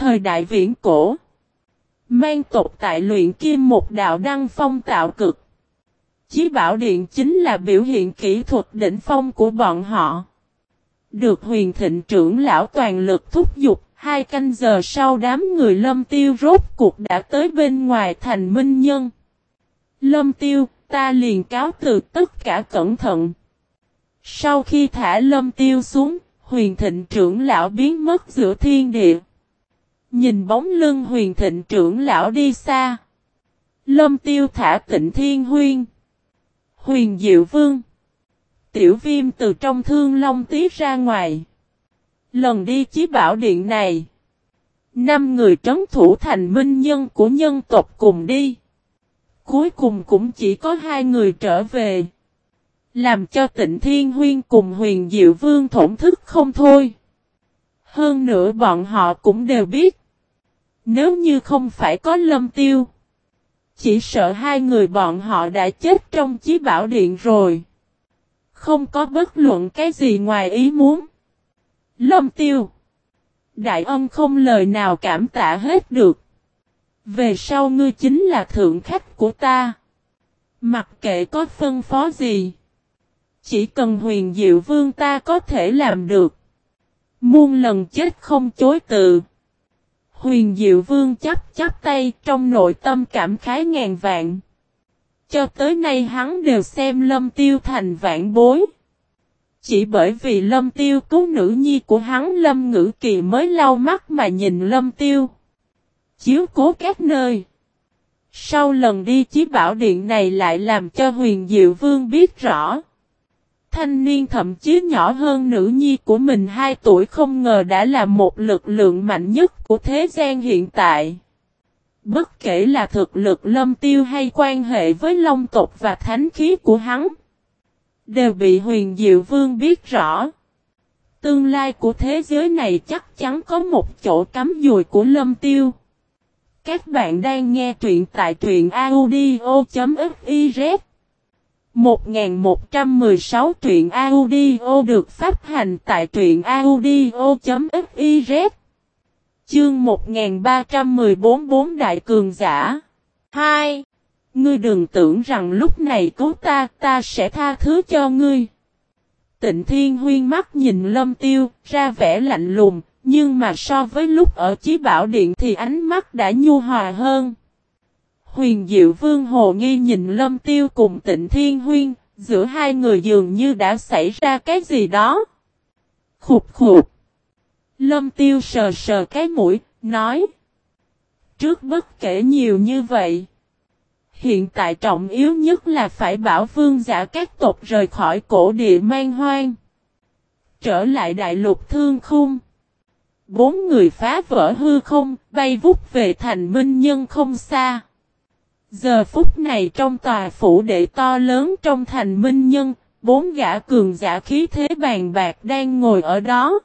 Thời đại viễn cổ. Mang tộc tại luyện kim một đạo đăng phong tạo cực. Chí bảo điện chính là biểu hiện kỹ thuật đỉnh phong của bọn họ. Được huyền thịnh trưởng lão toàn lực thúc giục, hai canh giờ sau đám người lâm tiêu rốt cuộc đã tới bên ngoài thành minh nhân. Lâm tiêu, ta liền cáo từ tất cả cẩn thận. Sau khi thả lâm tiêu xuống, huyền thịnh trưởng lão biến mất giữa thiên địa. Nhìn bóng lưng huyền thịnh trưởng lão đi xa. Lâm tiêu thả tịnh thiên huyên. Huyền diệu vương. Tiểu viêm từ trong thương long tiết ra ngoài. Lần đi chí bảo điện này. Năm người trấn thủ thành minh nhân của nhân tộc cùng đi. Cuối cùng cũng chỉ có hai người trở về. Làm cho tịnh thiên huyên cùng huyền diệu vương thổn thức không thôi. Hơn nữa bọn họ cũng đều biết. Nếu như không phải có lâm tiêu. Chỉ sợ hai người bọn họ đã chết trong chí bảo điện rồi. Không có bất luận cái gì ngoài ý muốn. Lâm tiêu. Đại ân không lời nào cảm tạ hết được. Về sau ngươi chính là thượng khách của ta. Mặc kệ có phân phó gì. Chỉ cần huyền diệu vương ta có thể làm được. Muôn lần chết không chối từ. Huyền diệu vương chắp chắp tay trong nội tâm cảm khái ngàn vạn. Cho tới nay hắn đều xem lâm tiêu thành vạn bối. Chỉ bởi vì lâm tiêu cứu nữ nhi của hắn lâm ngữ kỳ mới lau mắt mà nhìn lâm tiêu. Chiếu cố các nơi. Sau lần đi chí bảo điện này lại làm cho huyền diệu vương biết rõ. Thanh niên thậm chí nhỏ hơn nữ nhi của mình 2 tuổi không ngờ đã là một lực lượng mạnh nhất của thế gian hiện tại. Bất kể là thực lực lâm tiêu hay quan hệ với long tộc và thánh khí của hắn. Đều bị huyền diệu vương biết rõ. Tương lai của thế giới này chắc chắn có một chỗ cắm dùi của lâm tiêu. Các bạn đang nghe truyện tại truyện audio.fif 1116 truyện audio được phát hành tại truyện audio.fiz Chương 1314 bốn đại cường giả 2. Ngươi đừng tưởng rằng lúc này cứu ta, ta sẽ tha thứ cho ngươi. Tịnh Thiên Huyên mắt nhìn Lâm Tiêu, ra vẻ lạnh lùng, nhưng mà so với lúc ở Chí Bảo Điện thì ánh mắt đã nhu hòa hơn. Huyền Diệu Vương Hồ Nghi nhìn Lâm Tiêu cùng Tịnh Thiên Huyên, giữa hai người dường như đã xảy ra cái gì đó. Khục khục. Lâm Tiêu sờ sờ cái mũi, nói. Trước bất kể nhiều như vậy. Hiện tại trọng yếu nhất là phải bảo vương giả các tộc rời khỏi cổ địa man hoang. Trở lại đại lục thương khung. Bốn người phá vỡ hư không, bay vút về thành minh nhân không xa. Giờ phút này trong tòa phủ đệ to lớn trong thành minh nhân, bốn gã cường giả khí thế bàn bạc đang ngồi ở đó.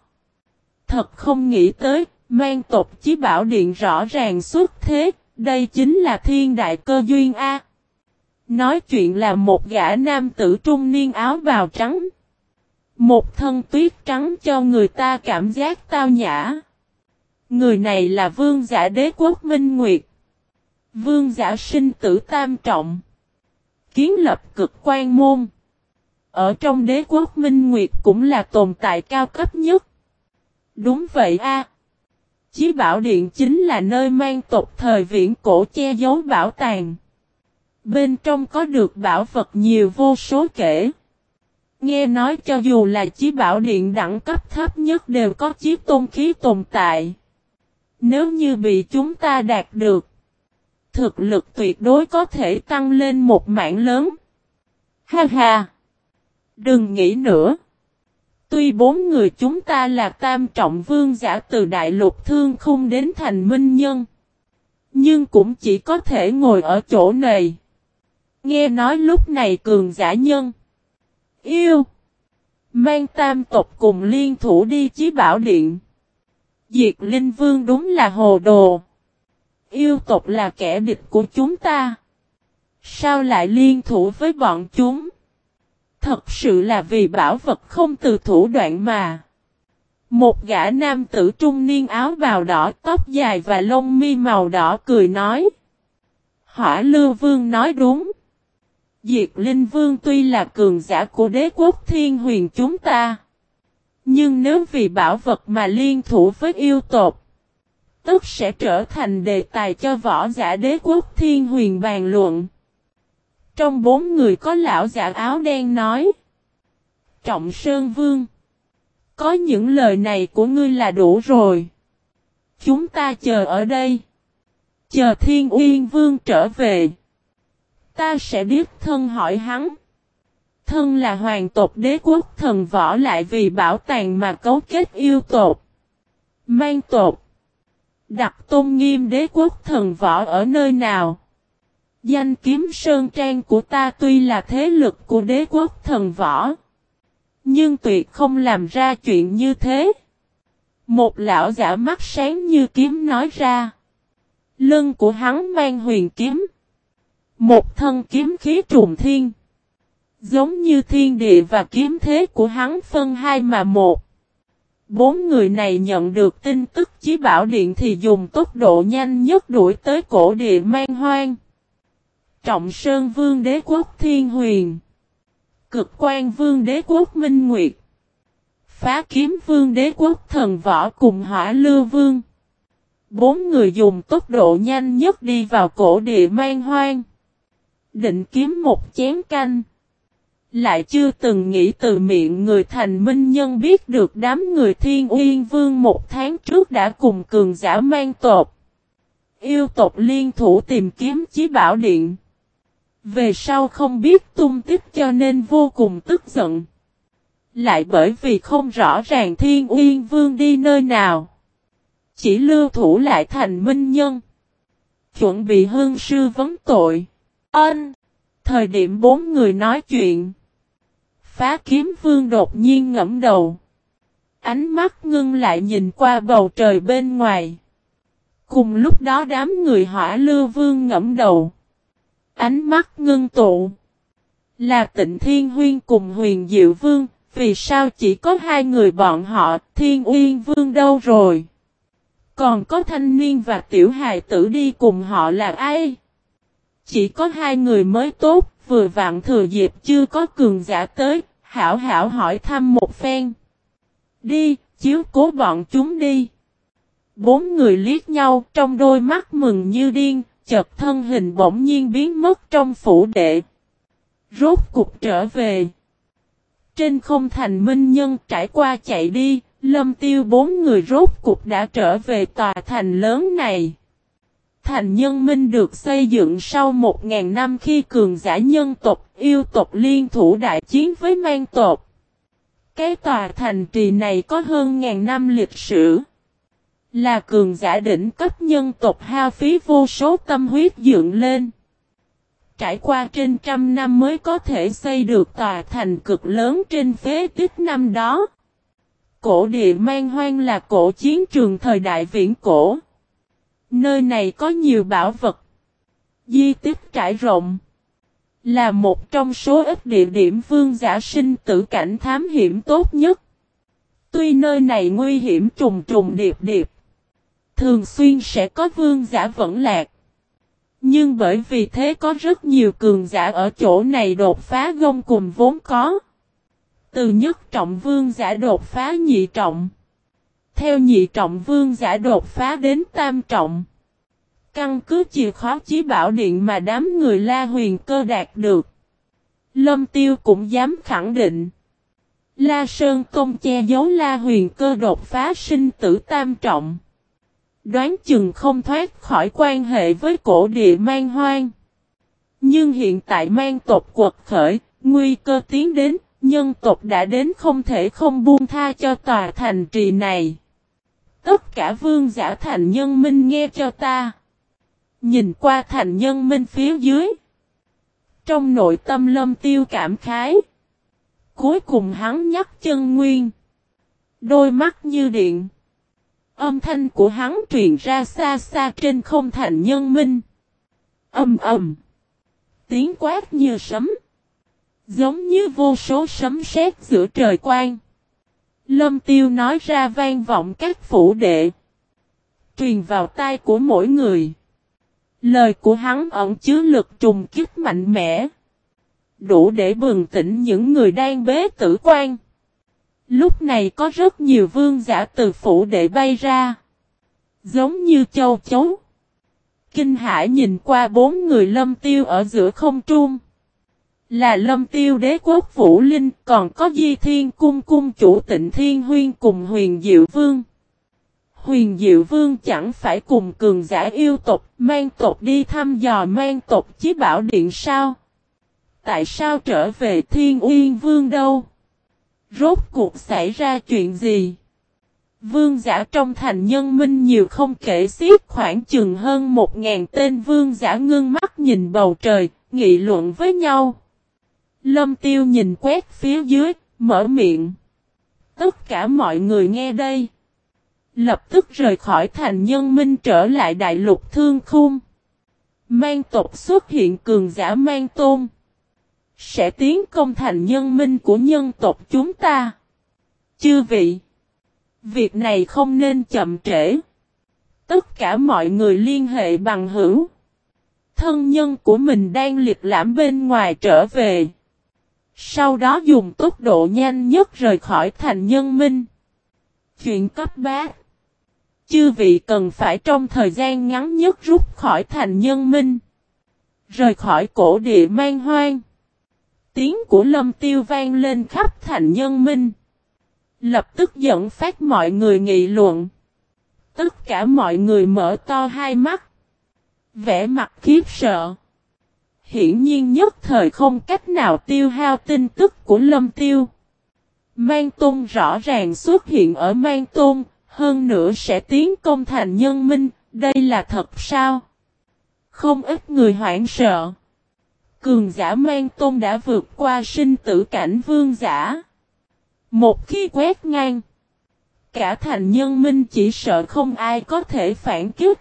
Thật không nghĩ tới, mang tộc chí bảo điện rõ ràng xuất thế, đây chính là thiên đại cơ duyên A. Nói chuyện là một gã nam tử trung niên áo bào trắng. Một thân tuyết trắng cho người ta cảm giác tao nhã. Người này là vương giả đế quốc Minh Nguyệt. Vương giả sinh tử tam trọng. Kiến lập cực quan môn. Ở trong đế quốc Minh Nguyệt cũng là tồn tại cao cấp nhất. Đúng vậy a. Chí bảo điện chính là nơi mang tộc thời viễn cổ che giấu bảo tàng. Bên trong có được bảo vật nhiều vô số kể. Nghe nói cho dù là chí bảo điện đẳng cấp thấp nhất đều có chiếc tôn khí tồn tại. Nếu như bị chúng ta đạt được, thực lực tuyệt đối có thể tăng lên một mảng lớn. Ha ha! Đừng nghĩ nữa. Tuy bốn người chúng ta là tam trọng vương giả từ đại lục thương khung đến thành minh nhân. Nhưng cũng chỉ có thể ngồi ở chỗ này. Nghe nói lúc này cường giả nhân. Yêu. Mang tam tộc cùng liên thủ đi chí bảo điện. Diệt Linh Vương đúng là hồ đồ. Yêu tộc là kẻ địch của chúng ta. Sao lại liên thủ với bọn chúng? Thật sự là vì bảo vật không từ thủ đoạn mà. Một gã nam tử trung niên áo bào đỏ tóc dài và lông mi màu đỏ cười nói. Hỏa lưu vương nói đúng. Diệt Linh Vương tuy là cường giả của đế quốc thiên huyền chúng ta. Nhưng nếu vì bảo vật mà liên thủ với yêu tộc, tức sẽ trở thành đề tài cho võ giả đế quốc thiên huyền bàn luận. Trong bốn người có lão giả áo đen nói. Trọng Sơn Vương. Có những lời này của ngươi là đủ rồi. Chúng ta chờ ở đây. Chờ Thiên Uyên Vương trở về. Ta sẽ biết thân hỏi hắn. Thân là hoàng tộc đế quốc, thần võ lại vì bảo tàng mà cấu kết yêu tộc. Mang tộc. Đặt tôn nghiêm đế quốc thần võ ở nơi nào? Danh kiếm sơn trang của ta tuy là thế lực của đế quốc thần võ. Nhưng tuyệt không làm ra chuyện như thế. Một lão giả mắt sáng như kiếm nói ra. Lưng của hắn mang huyền kiếm. Một thân kiếm khí trùng thiên. Giống như thiên địa và kiếm thế của hắn phân hai mà một. Bốn người này nhận được tin tức chí bảo điện thì dùng tốc độ nhanh nhất đuổi tới cổ địa mang hoang. Trọng Sơn Vương Đế Quốc Thiên Huyền. Cực quan Vương Đế Quốc Minh Nguyệt. Phá Kiếm Vương Đế Quốc Thần Võ cùng Hỏa Lưu Vương. Bốn người dùng tốc độ nhanh nhất đi vào cổ địa mang hoang. Định kiếm một chén canh. Lại chưa từng nghĩ từ miệng người thành minh nhân biết được đám người thiên uyên vương một tháng trước đã cùng cường giả mang tộc. Yêu tộc liên thủ tìm kiếm chí bảo điện. Về sau không biết tung tích cho nên vô cùng tức giận. Lại bởi vì không rõ ràng thiên uyên vương đi nơi nào. Chỉ lưu thủ lại thành minh nhân. Chuẩn bị hương sư vấn tội. Ân. Thời điểm bốn người nói chuyện. Phá kiếm vương đột nhiên ngẫm đầu. Ánh mắt ngưng lại nhìn qua bầu trời bên ngoài. Cùng lúc đó đám người hỏa lưu vương ngẫm đầu. Ánh mắt ngưng tụ. Là tịnh thiên huyên cùng huyền diệu vương. Vì sao chỉ có hai người bọn họ thiên uyên vương đâu rồi? Còn có thanh niên và tiểu hài tử đi cùng họ là ai? Chỉ có hai người mới tốt, vừa vặn thừa dịp chưa có cường giả tới, hảo hảo hỏi thăm một phen. Đi, chiếu cố bọn chúng đi. Bốn người liếc nhau trong đôi mắt mừng như điên, chợt thân hình bỗng nhiên biến mất trong phủ đệ. Rốt cục trở về. Trên không thành minh nhân trải qua chạy đi, lâm tiêu bốn người rốt cục đã trở về tòa thành lớn này. Thành nhân minh được xây dựng sau một ngàn năm khi cường giả nhân tộc, yêu tộc liên thủ đại chiến với mang tộc. Cái tòa thành trì này có hơn ngàn năm lịch sử. Là cường giả đỉnh cấp nhân tộc hao phí vô số tâm huyết dựng lên. Trải qua trên trăm năm mới có thể xây được tòa thành cực lớn trên phế tích năm đó. Cổ địa mang hoang là cổ chiến trường thời đại viễn cổ. Nơi này có nhiều bảo vật. Di tích trải rộng. Là một trong số ít địa điểm vương giả sinh tử cảnh thám hiểm tốt nhất. Tuy nơi này nguy hiểm trùng trùng điệp điệp. Thường xuyên sẽ có vương giả vẫn lạc. Nhưng bởi vì thế có rất nhiều cường giả ở chỗ này đột phá gông cùng vốn có. Từ nhất trọng vương giả đột phá nhị trọng. Theo nhị trọng vương giả đột phá đến tam trọng. Căn cứ chìa khóa chí bảo điện mà đám người La Huyền cơ đạt được. Lâm Tiêu cũng dám khẳng định. La Sơn Công che giấu La Huyền cơ đột phá sinh tử tam trọng. Đoán chừng không thoát khỏi quan hệ với cổ địa mang hoang. Nhưng hiện tại mang tộc quật khởi, nguy cơ tiến đến, nhân tộc đã đến không thể không buông tha cho tòa thành trì này. Tất cả vương giả thành nhân minh nghe cho ta. Nhìn qua thành nhân minh phía dưới. Trong nội tâm lâm tiêu cảm khái. Cuối cùng hắn nhắc chân nguyên. Đôi mắt như điện. Âm thanh của hắn truyền ra xa xa trên không thành nhân minh. Âm ầm. Tiếng quát như sấm. Giống như vô số sấm sét giữa trời quang. Lâm tiêu nói ra vang vọng các phủ đệ. Truyền vào tai của mỗi người. Lời của hắn ẩn chứa lực trùng kích mạnh mẽ. Đủ để bừng tỉnh những người đang bế tử quan. Lúc này có rất nhiều vương giả từ phủ đệ bay ra. Giống như châu chấu. Kinh hải nhìn qua bốn người lâm tiêu ở giữa không trung. Là lâm tiêu đế quốc Vũ Linh còn có Di Thiên Cung Cung chủ tịnh Thiên Huyên cùng huyền Diệu Vương. Huyền Diệu Vương chẳng phải cùng cường giả yêu tộc mang tộc đi thăm dò mang tộc chí bảo điện sao? Tại sao trở về Thiên Uyên Vương đâu? Rốt cuộc xảy ra chuyện gì? Vương giả trong thành nhân minh nhiều không kể xiết khoảng chừng hơn một ngàn tên vương giả ngưng mắt nhìn bầu trời, nghị luận với nhau. Lâm tiêu nhìn quét phía dưới, mở miệng. Tất cả mọi người nghe đây. Lập tức rời khỏi thành nhân minh trở lại đại lục thương khung. Mang tộc xuất hiện cường giả mang tôn. Sẽ tiến công thành nhân minh của nhân tộc chúng ta. Chư vị. Việc này không nên chậm trễ. Tất cả mọi người liên hệ bằng hữu. Thân nhân của mình đang liệt lãm bên ngoài trở về. Sau đó dùng tốc độ nhanh nhất rời khỏi thành nhân minh. Chuyện cấp bát. Chư vị cần phải trong thời gian ngắn nhất rút khỏi thành nhân minh. Rời khỏi cổ địa man hoang. Tiếng của lâm tiêu vang lên khắp thành nhân minh. Lập tức dẫn phát mọi người nghị luận. Tất cả mọi người mở to hai mắt. Vẽ mặt khiếp sợ. Hiển nhiên nhất thời không cách nào tiêu hao tin tức của lâm tiêu. Mang Tôn rõ ràng xuất hiện ở Mang Tôn, hơn nữa sẽ tiến công thành nhân minh, đây là thật sao? Không ít người hoảng sợ. Cường giả Mang Tôn đã vượt qua sinh tử cảnh vương giả. Một khi quét ngang, cả thành nhân minh chỉ sợ không ai có thể phản kích.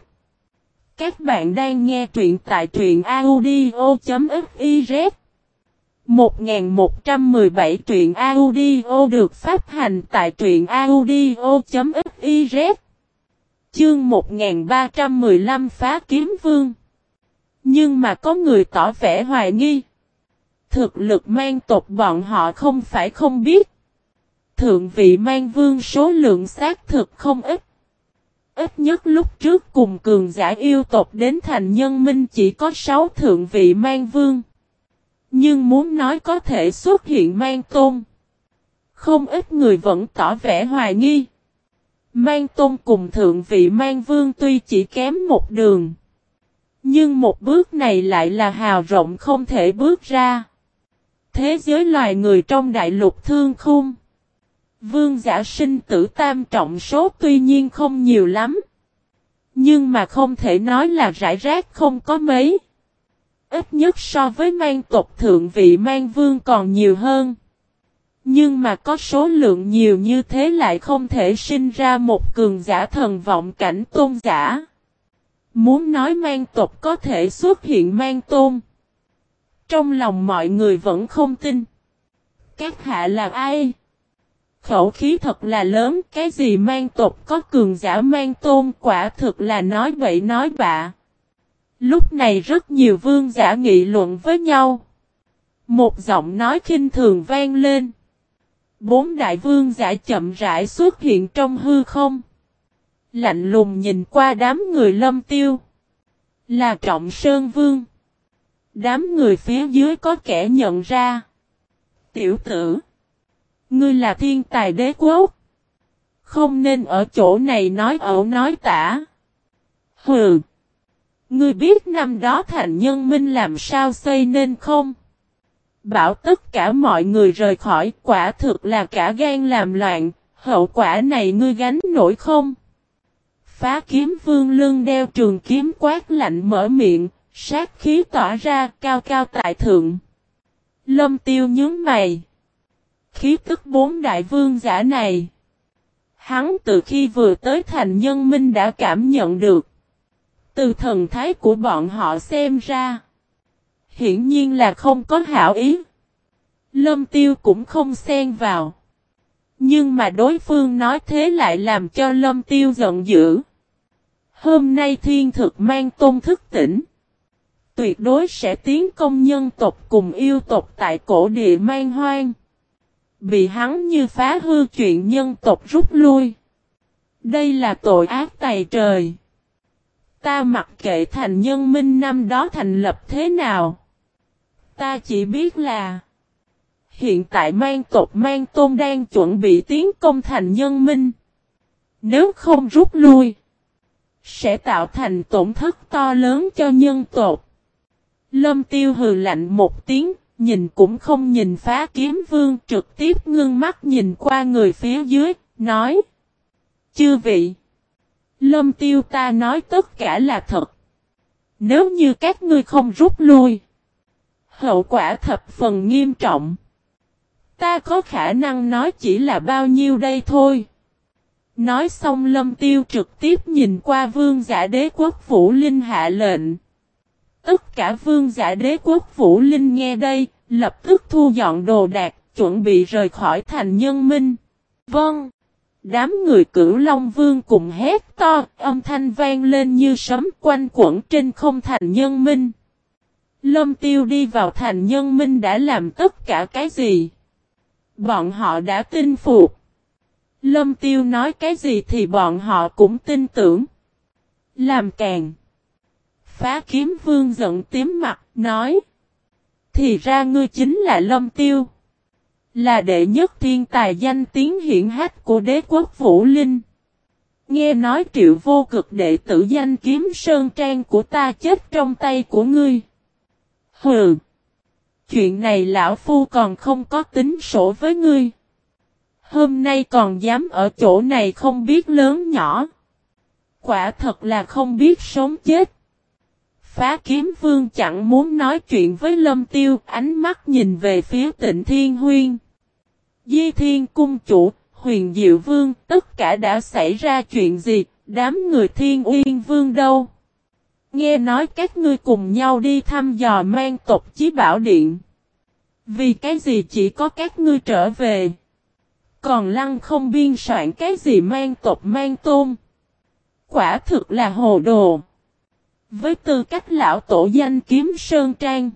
Các bạn đang nghe truyện tại truyện audio.fiz 1117 truyện audio được phát hành tại truyện audio.fiz Chương 1315 phá kiếm vương. Nhưng mà có người tỏ vẻ hoài nghi. Thực lực mang tộc bọn họ không phải không biết. Thượng vị mang vương số lượng xác thực không ít. Ít nhất lúc trước cùng cường giả yêu tộc đến thành nhân minh chỉ có 6 thượng vị mang vương. Nhưng muốn nói có thể xuất hiện mang tôn. Không ít người vẫn tỏ vẻ hoài nghi. Mang tôn cùng thượng vị mang vương tuy chỉ kém một đường. Nhưng một bước này lại là hào rộng không thể bước ra. Thế giới loài người trong đại lục thương khung. Vương giả sinh tử tam trọng số tuy nhiên không nhiều lắm. Nhưng mà không thể nói là rải rác không có mấy. Ít nhất so với mang tộc thượng vị mang vương còn nhiều hơn. Nhưng mà có số lượng nhiều như thế lại không thể sinh ra một cường giả thần vọng cảnh tôn giả. Muốn nói mang tộc có thể xuất hiện mang tôn. Trong lòng mọi người vẫn không tin. Các hạ là ai? Khẩu khí thật là lớn, cái gì mang tộc có cường giả mang tôn quả thực là nói bậy nói bạ. Lúc này rất nhiều vương giả nghị luận với nhau. Một giọng nói khinh thường vang lên. Bốn đại vương giả chậm rãi xuất hiện trong hư không. Lạnh lùng nhìn qua đám người lâm tiêu. Là trọng sơn vương. Đám người phía dưới có kẻ nhận ra. Tiểu tử. Ngươi là thiên tài đế quốc. Không nên ở chỗ này nói ẩu nói tả. Hừ. Ngươi biết năm đó thành nhân minh làm sao xây nên không? Bảo tất cả mọi người rời khỏi quả thực là cả gan làm loạn, hậu quả này ngươi gánh nổi không? Phá kiếm vương lưng đeo trường kiếm quát lạnh mở miệng, sát khí tỏa ra cao cao tại thượng. Lâm tiêu nhướng mày khí tức bốn đại vương giả này. Hắn từ khi vừa tới thành nhân minh đã cảm nhận được. Từ thần thái của bọn họ xem ra. Hiển nhiên là không có hảo ý. Lâm tiêu cũng không xen vào. Nhưng mà đối phương nói thế lại làm cho lâm tiêu giận dữ. Hôm nay thiên thực mang tôn thức tỉnh. Tuyệt đối sẽ tiến công nhân tộc cùng yêu tộc tại cổ địa mang hoang. Bị hắn như phá hư chuyện nhân tộc rút lui. Đây là tội ác tày trời. Ta mặc kệ thành nhân minh năm đó thành lập thế nào. Ta chỉ biết là Hiện tại mang tộc mang tôn đang chuẩn bị tiến công thành nhân minh. Nếu không rút lui, sẽ tạo thành tổn thất to lớn cho nhân tộc. Lâm tiêu hừ lạnh một tiếng, nhìn cũng không nhìn phá kiếm vương trực tiếp ngưng mắt nhìn qua người phía dưới, nói. Chư vị, lâm tiêu ta nói tất cả là thật. Nếu như các ngươi không rút lui, hậu quả thập phần nghiêm trọng. Ta có khả năng nói chỉ là bao nhiêu đây thôi. Nói xong lâm tiêu trực tiếp nhìn qua vương giả đế quốc Vũ Linh hạ lệnh. Tất cả vương giả đế quốc Vũ Linh nghe đây, lập tức thu dọn đồ đạc, chuẩn bị rời khỏi thành nhân minh. Vâng. Đám người cửu Long Vương cùng hét to, âm thanh vang lên như sấm quanh quẩn trên không thành nhân minh. Lâm tiêu đi vào thành nhân minh đã làm tất cả cái gì? Bọn họ đã tin phục. Lâm tiêu nói cái gì thì bọn họ cũng tin tưởng. Làm càng. Phá kiếm vương giận tím mặt, nói. Thì ra ngươi chính là lâm tiêu. Là đệ nhất thiên tài danh tiếng hiển hách của đế quốc Vũ Linh. Nghe nói triệu vô cực đệ tử danh kiếm sơn trang của ta chết trong tay của ngươi. Hừ. Chuyện này lão phu còn không có tính sổ với ngươi. Hôm nay còn dám ở chỗ này không biết lớn nhỏ. Quả thật là không biết sống chết. Phá kiếm vương chẳng muốn nói chuyện với lâm tiêu, ánh mắt nhìn về phía tịnh thiên huyên. Di thiên cung chủ, huyền diệu vương, tất cả đã xảy ra chuyện gì, đám người thiên uyên vương đâu? Nghe nói các ngươi cùng nhau đi thăm dò mang tộc chí bảo điện. Vì cái gì chỉ có các ngươi trở về. Còn lăng không biên soạn cái gì mang tộc mang tôn. Quả thực là hồ đồ. Với tư cách lão tổ danh kiếm Sơn Trang.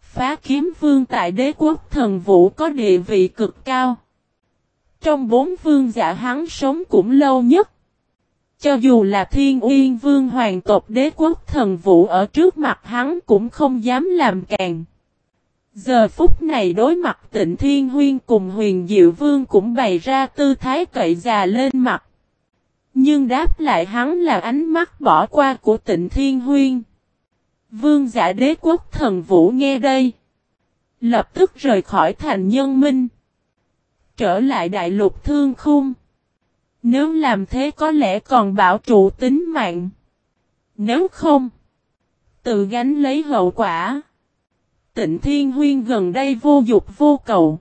Phá kiếm vương tại đế quốc thần vũ có địa vị cực cao. Trong bốn vương giả hắn sống cũng lâu nhất. Cho dù là thiên uyên vương hoàng tộc đế quốc thần vũ ở trước mặt hắn cũng không dám làm càng. Giờ phút này đối mặt tịnh thiên huyên cùng huyền diệu vương cũng bày ra tư thái cậy già lên mặt. Nhưng đáp lại hắn là ánh mắt bỏ qua của tịnh thiên huyên. Vương giả đế quốc thần vũ nghe đây. Lập tức rời khỏi thành nhân minh. Trở lại đại lục thương khung. Nếu làm thế có lẽ còn bảo trụ tính mạng. Nếu không, tự gánh lấy hậu quả. Tịnh Thiên Huyên gần đây vô dục vô cầu.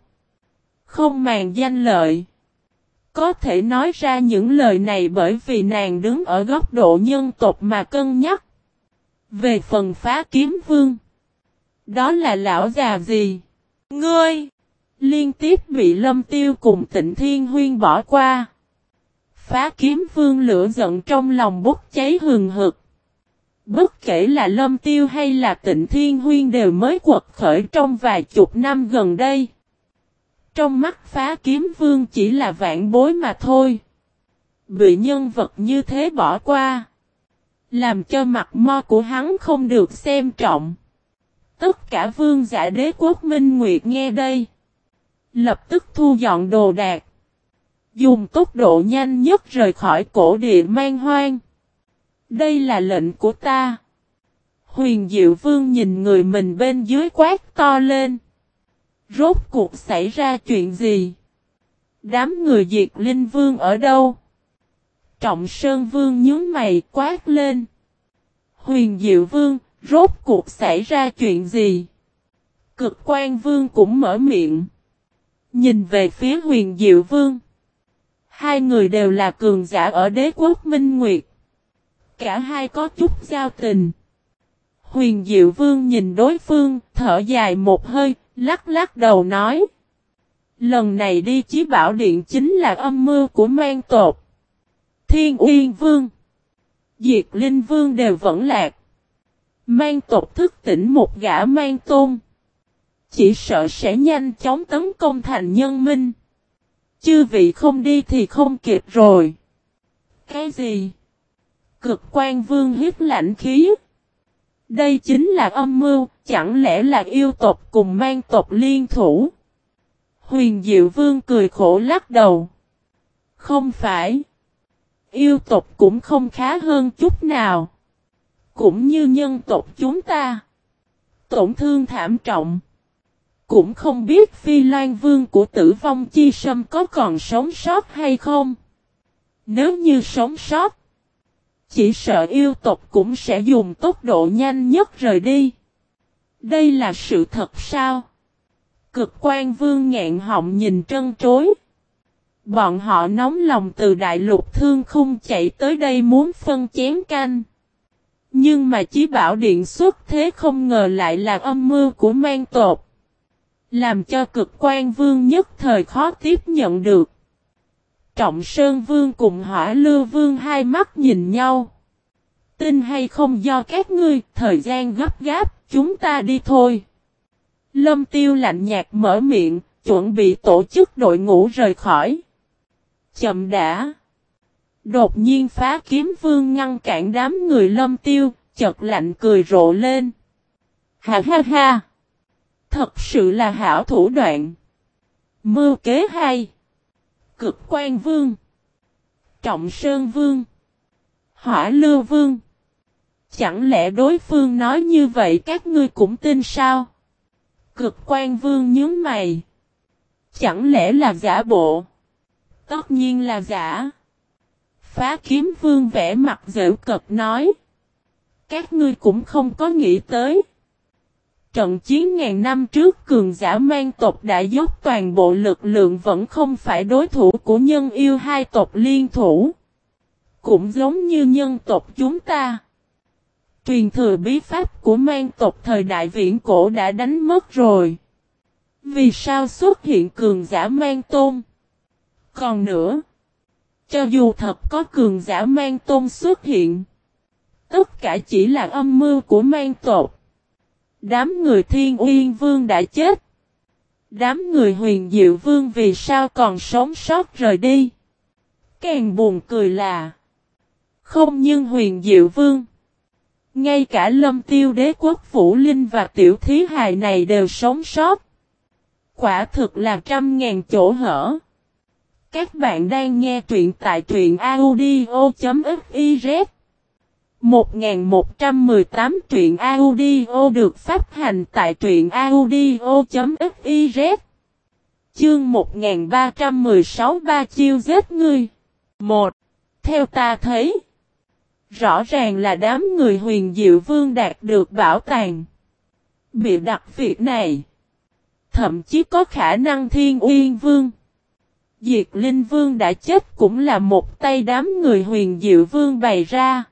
Không màng danh lợi. Có thể nói ra những lời này bởi vì nàng đứng ở góc độ nhân tộc mà cân nhắc. Về phần phá kiếm vương. Đó là lão già gì? Ngươi! Liên tiếp bị lâm tiêu cùng tịnh thiên huyên bỏ qua. Phá kiếm vương lửa giận trong lòng bốc cháy hừng hực. Bất kể là Lâm Tiêu hay là Tịnh Thiên Huyên đều mới quật khởi trong vài chục năm gần đây. Trong mắt phá kiếm vương chỉ là vạn bối mà thôi. Bị nhân vật như thế bỏ qua. Làm cho mặt mo của hắn không được xem trọng. Tất cả vương giả đế quốc Minh Nguyệt nghe đây. Lập tức thu dọn đồ đạc. Dùng tốc độ nhanh nhất rời khỏi cổ địa mang hoang. Đây là lệnh của ta. Huyền Diệu Vương nhìn người mình bên dưới quát to lên. Rốt cuộc xảy ra chuyện gì? Đám người diệt linh vương ở đâu? Trọng Sơn Vương nhướng mày quát lên. Huyền Diệu Vương, rốt cuộc xảy ra chuyện gì? Cực quan Vương cũng mở miệng. Nhìn về phía huyền Diệu Vương. Hai người đều là cường giả ở đế quốc Minh Nguyệt. Cả hai có chút giao tình. Huyền Diệu Vương nhìn đối phương, thở dài một hơi, lắc lắc đầu nói. Lần này đi chí bảo điện chính là âm mưu của mang tột. Thiên Uyên Vương. Diệt Linh Vương đều vẫn lạc. Mang tộc thức tỉnh một gã mang tôn. Chỉ sợ sẽ nhanh chóng tấn công thành nhân minh. Chư vị không đi thì không kịp rồi. Cái gì? Cực quan vương hiếp lạnh khí. Đây chính là âm mưu, chẳng lẽ là yêu tộc cùng mang tộc liên thủ? Huyền Diệu Vương cười khổ lắc đầu. Không phải. Yêu tộc cũng không khá hơn chút nào. Cũng như nhân tộc chúng ta. Tổn thương thảm trọng. Cũng không biết Phi Loan Vương của tử vong chi sâm có còn sống sót hay không. Nếu như sống sót. Chỉ sợ yêu tộc cũng sẽ dùng tốc độ nhanh nhất rời đi. Đây là sự thật sao? Cực quan vương ngẹn họng nhìn trân trối. Bọn họ nóng lòng từ đại lục thương khung chạy tới đây muốn phân chén canh. Nhưng mà chí bảo điện xuất thế không ngờ lại là âm mưu của mang tột. Làm cho cực quan vương nhất thời khó tiếp nhận được. Trọng Sơn Vương cùng hỏa lưu vương hai mắt nhìn nhau. Tin hay không do các ngươi, thời gian gấp gáp, chúng ta đi thôi. Lâm tiêu lạnh nhạt mở miệng, chuẩn bị tổ chức đội ngũ rời khỏi. Chậm đã. Đột nhiên phá kiếm vương ngăn cản đám người lâm tiêu, chợt lạnh cười rộ lên. Ha ha ha. Thật sự là hảo thủ đoạn. Mưu kế hay. Cực quan vương. Trọng sơn vương. Hỏa lưu vương. Chẳng lẽ đối phương nói như vậy các ngươi cũng tin sao? Cực quan vương nhớ mày. Chẳng lẽ là giả bộ? Tất nhiên là giả. Phá kiếm vương vẽ mặt dễu cực nói. Các ngươi cũng không có nghĩ tới. Trận chiến ngàn năm trước cường giả mang tộc đã dốc toàn bộ lực lượng vẫn không phải đối thủ của nhân yêu hai tộc liên thủ. Cũng giống như nhân tộc chúng ta. Truyền thừa bí pháp của mang tộc thời đại viễn cổ đã đánh mất rồi. Vì sao xuất hiện cường giả mang tôn? Còn nữa, cho dù thật có cường giả mang tôn xuất hiện, tất cả chỉ là âm mưu của mang tộc. Đám người thiên uyên vương đã chết. Đám người huyền diệu vương vì sao còn sống sót rời đi. Càng buồn cười là, Không nhưng huyền diệu vương, ngay cả lâm tiêu đế quốc Vũ Linh và tiểu thí hài này đều sống sót. Quả thực là trăm ngàn chỗ hở. Các bạn đang nghe truyện tại truyện audio.fif 1118 truyện audio được phát hành tại truyện audio.fiz Chương 1316 ba chiêu giết ngươi 1. Theo ta thấy, Rõ ràng là đám người huyền diệu vương đạt được bảo tàng. Bị đặt việc này. Thậm chí có khả năng thiên uyên vương. Diệt linh vương đã chết cũng là một tay đám người huyền diệu vương bày ra.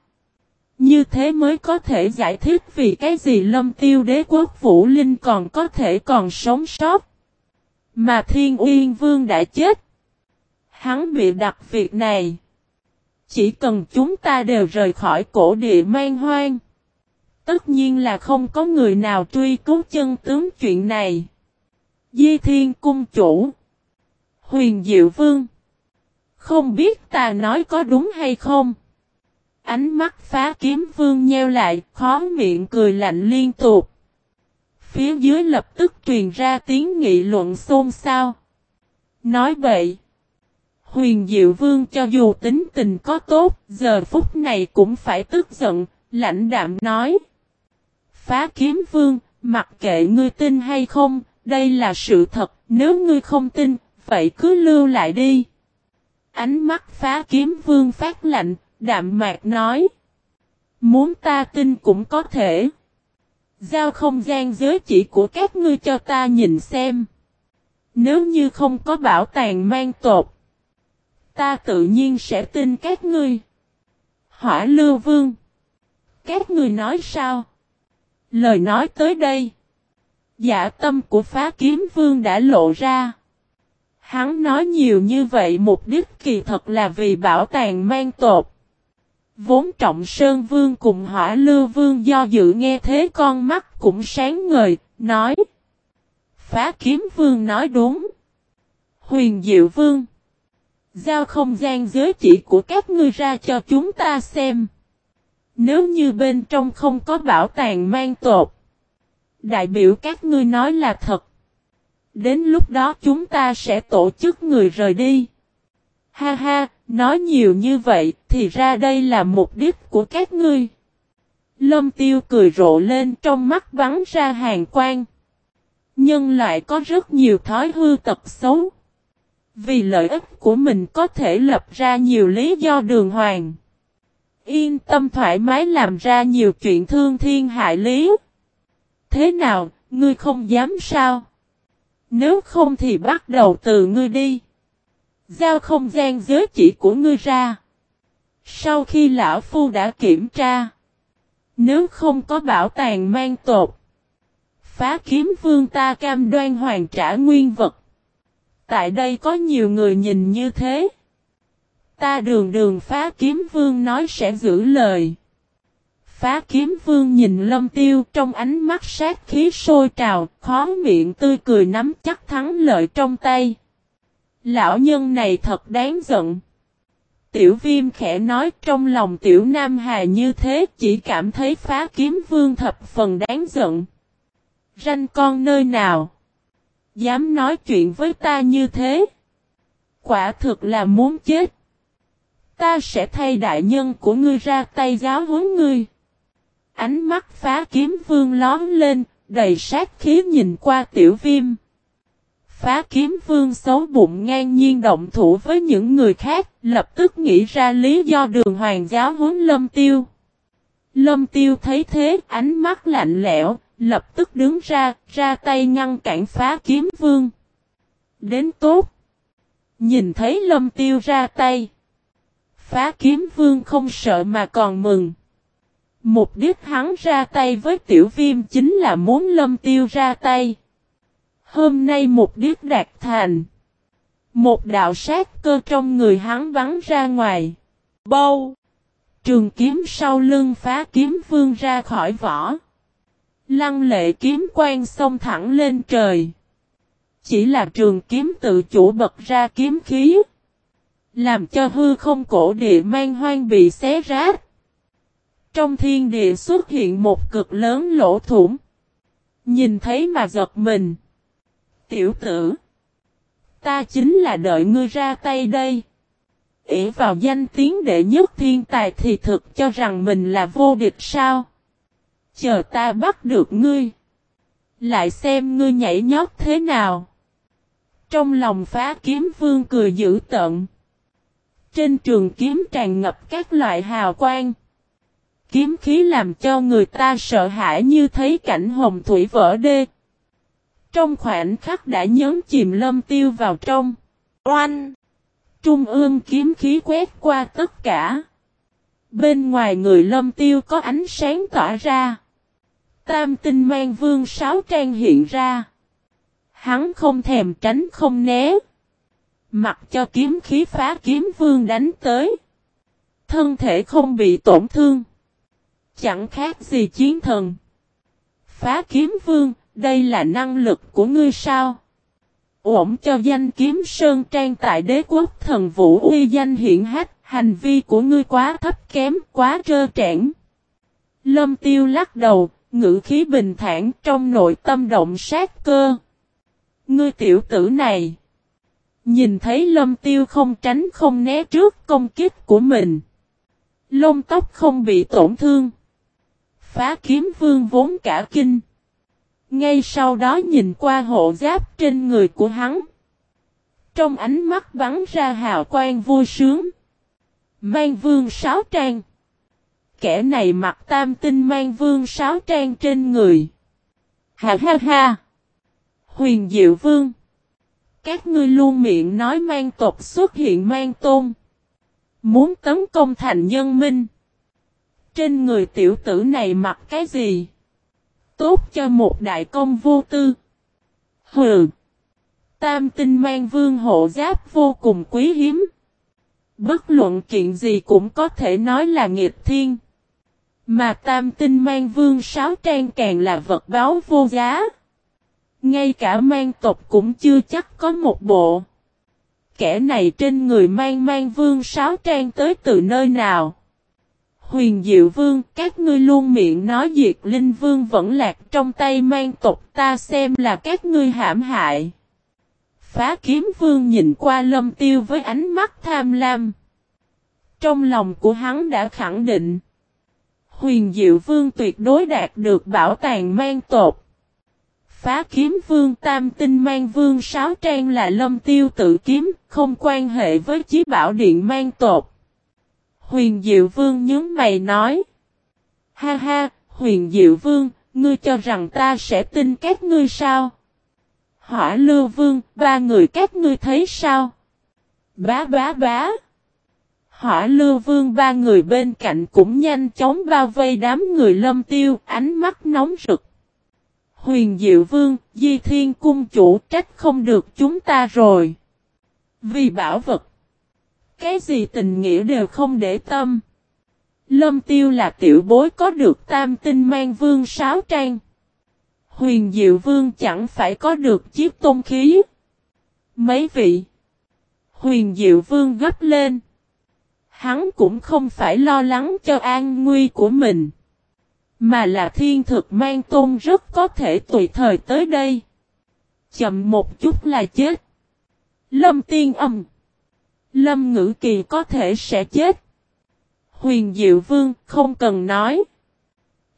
Như thế mới có thể giải thích vì cái gì lâm tiêu đế quốc vũ linh còn có thể còn sống sót. Mà thiên uyên vương đã chết. Hắn bị đặt việc này. Chỉ cần chúng ta đều rời khỏi cổ địa man hoang. Tất nhiên là không có người nào truy cứu chân tướng chuyện này. Di Thiên Cung Chủ Huyền Diệu Vương Không biết ta nói có đúng hay không? Ánh mắt phá kiếm vương nheo lại, khó miệng cười lạnh liên tục. Phía dưới lập tức truyền ra tiếng nghị luận xôn xao. Nói vậy, Huyền Diệu Vương cho dù tính tình có tốt, giờ phút này cũng phải tức giận, lãnh đạm nói. Phá kiếm vương, mặc kệ ngươi tin hay không, đây là sự thật, nếu ngươi không tin, vậy cứ lưu lại đi. Ánh mắt phá kiếm vương phát lạnh, đạm mạc nói. Muốn ta tin cũng có thể. Giao không gian giới chỉ của các ngươi cho ta nhìn xem. Nếu như không có bảo tàng mang tột, Ta tự nhiên sẽ tin các ngươi. Hỏa lưu vương. Các ngươi nói sao? Lời nói tới đây. Giả tâm của phá kiếm vương đã lộ ra. Hắn nói nhiều như vậy mục đích kỳ thật là vì bảo tàng mang tột. Vốn trọng Sơn Vương cùng hỏa lưu Vương do dự nghe thế con mắt cũng sáng ngời, nói. Phá kiếm Vương nói đúng. Huyền Diệu Vương. Giao không gian giới chỉ của các ngươi ra cho chúng ta xem. Nếu như bên trong không có bảo tàng mang tột. Đại biểu các ngươi nói là thật. Đến lúc đó chúng ta sẽ tổ chức người rời đi. Ha ha, nói nhiều như vậy thì ra đây là mục đích của các ngươi. Lâm tiêu cười rộ lên trong mắt bắn ra hàng quang. Nhân loại có rất nhiều thói hư tật xấu. Vì lợi ích của mình có thể lập ra nhiều lý do đường hoàng. Yên tâm thoải mái làm ra nhiều chuyện thương thiên hại lý. Thế nào, ngươi không dám sao? Nếu không thì bắt đầu từ ngươi đi. Giao không gian giới chỉ của ngươi ra. Sau khi lão phu đã kiểm tra. Nếu không có bảo tàng mang tột. Phá kiếm vương ta cam đoan hoàn trả nguyên vật. Tại đây có nhiều người nhìn như thế. Ta đường đường phá kiếm vương nói sẽ giữ lời. Phá kiếm vương nhìn lâm tiêu trong ánh mắt sát khí sôi trào, khó miệng tươi cười nắm chắc thắng lợi trong tay. Lão nhân này thật đáng giận. Tiểu viêm khẽ nói trong lòng tiểu nam hà như thế chỉ cảm thấy phá kiếm vương thập phần đáng giận. Ranh con nơi nào? Dám nói chuyện với ta như thế? Quả thực là muốn chết. Ta sẽ thay đại nhân của ngươi ra tay giáo huấn ngươi. Ánh mắt phá kiếm vương lón lên, đầy sát khí nhìn qua tiểu viêm. Phá kiếm vương xấu bụng ngang nhiên động thủ với những người khác, lập tức nghĩ ra lý do đường hoàng giáo huấn lâm tiêu. Lâm tiêu thấy thế, ánh mắt lạnh lẽo, lập tức đứng ra, ra tay ngăn cản phá kiếm vương. Đến tốt. Nhìn thấy lâm tiêu ra tay. Phá kiếm vương không sợ mà còn mừng. Mục đích hắn ra tay với tiểu viêm chính là muốn lâm tiêu ra tay. Hôm nay mục đích đạt thành. Một đạo sát cơ trong người hắn bắn ra ngoài. Bâu! Trường kiếm sau lưng phá kiếm vương ra khỏi vỏ. Lăng lệ kiếm quang xông thẳng lên trời. Chỉ là trường kiếm tự chủ bật ra kiếm khí. Làm cho hư không cổ địa mang hoang bị xé rách. Trong thiên địa xuất hiện một cực lớn lỗ thủng. Nhìn thấy mà giật mình. Tiểu tử. Ta chính là đợi ngươi ra tay đây. ỷ vào danh tiếng đệ nhất thiên tài thì thực cho rằng mình là vô địch sao. Chờ ta bắt được ngươi. Lại xem ngươi nhảy nhót thế nào. Trong lòng phá kiếm vương cười dữ tận. Trên trường kiếm tràn ngập các loại hào quang. Kiếm khí làm cho người ta sợ hãi như thấy cảnh hồng thủy vỡ đê. Trong khoảnh khắc đã nhấn chìm lâm tiêu vào trong. Oanh! Trung ương kiếm khí quét qua tất cả. Bên ngoài người lâm tiêu có ánh sáng tỏa ra. Tam tinh mang vương sáu trang hiện ra. Hắn không thèm tránh không né. Mặc cho kiếm khí phá kiếm vương đánh tới. Thân thể không bị tổn thương. Chẳng khác gì chiến thần. Phá kiếm vương, đây là năng lực của ngươi sao? Ổn cho danh kiếm sơn trang tại đế quốc thần vũ uy danh hiện hách, hành vi của ngươi quá thấp kém, quá trơ trẽn. Lâm tiêu lắc đầu, ngữ khí bình thản trong nội tâm động sát cơ. Ngươi tiểu tử này. Nhìn thấy lâm tiêu không tránh không né trước công kích của mình. Lông tóc không bị tổn thương. Phá kiếm vương vốn cả kinh. Ngay sau đó nhìn qua hộ giáp trên người của hắn. Trong ánh mắt bắn ra hào quang vui sướng. Mang vương sáu trang. Kẻ này mặc tam tinh mang vương sáu trang trên người. Ha ha ha. Huyền Diệu Vương. Các ngươi luôn miệng nói mang tộc xuất hiện mang tôn. Muốn tấn công thành nhân minh. Trên người tiểu tử này mặc cái gì? Tốt cho một đại công vô tư. Hừ. Tam tinh mang vương hộ giáp vô cùng quý hiếm. Bất luận kiện gì cũng có thể nói là nghịch thiên. Mà tam tinh mang vương sáo trang càng là vật báo vô giá. Ngay cả mang tộc cũng chưa chắc có một bộ. Kẻ này trên người mang mang vương sáo trang tới từ nơi nào? Huyền Diệu Vương, các ngươi luôn miệng nói diệt Linh Vương vẫn lạc trong tay mang tộc ta xem là các ngươi hãm hại. Phá kiếm vương nhìn qua lâm tiêu với ánh mắt tham lam. Trong lòng của hắn đã khẳng định. Huyền Diệu Vương tuyệt đối đạt được bảo tàng mang tột. Phá kiếm vương tam tinh mang vương sáu trang là lâm tiêu tự kiếm, không quan hệ với chí bảo điện mang tột. Huyền Diệu Vương nhớ mày nói. Ha ha, Huyền Diệu Vương, ngươi cho rằng ta sẽ tin các ngươi sao? Hỏa Lưu Vương, ba người các ngươi thấy sao? Bá bá bá. Hỏa Lưu Vương ba người bên cạnh cũng nhanh chóng bao vây đám người lâm tiêu, ánh mắt nóng rực. Huyền Diệu Vương, Di Thiên Cung chủ trách không được chúng ta rồi. Vì bảo vật. Cái gì tình nghĩa đều không để tâm. Lâm Tiêu là tiểu bối có được tam tinh mang vương sáo trang. Huyền Diệu Vương chẳng phải có được chiếc tôn khí. Mấy vị. Huyền Diệu Vương gấp lên. Hắn cũng không phải lo lắng cho an nguy của mình. Mà là thiên thực mang tôn rất có thể tùy thời tới đây. Chậm một chút là chết. Lâm tiên âm. Lâm ngữ kỳ có thể sẽ chết. Huyền Diệu Vương không cần nói.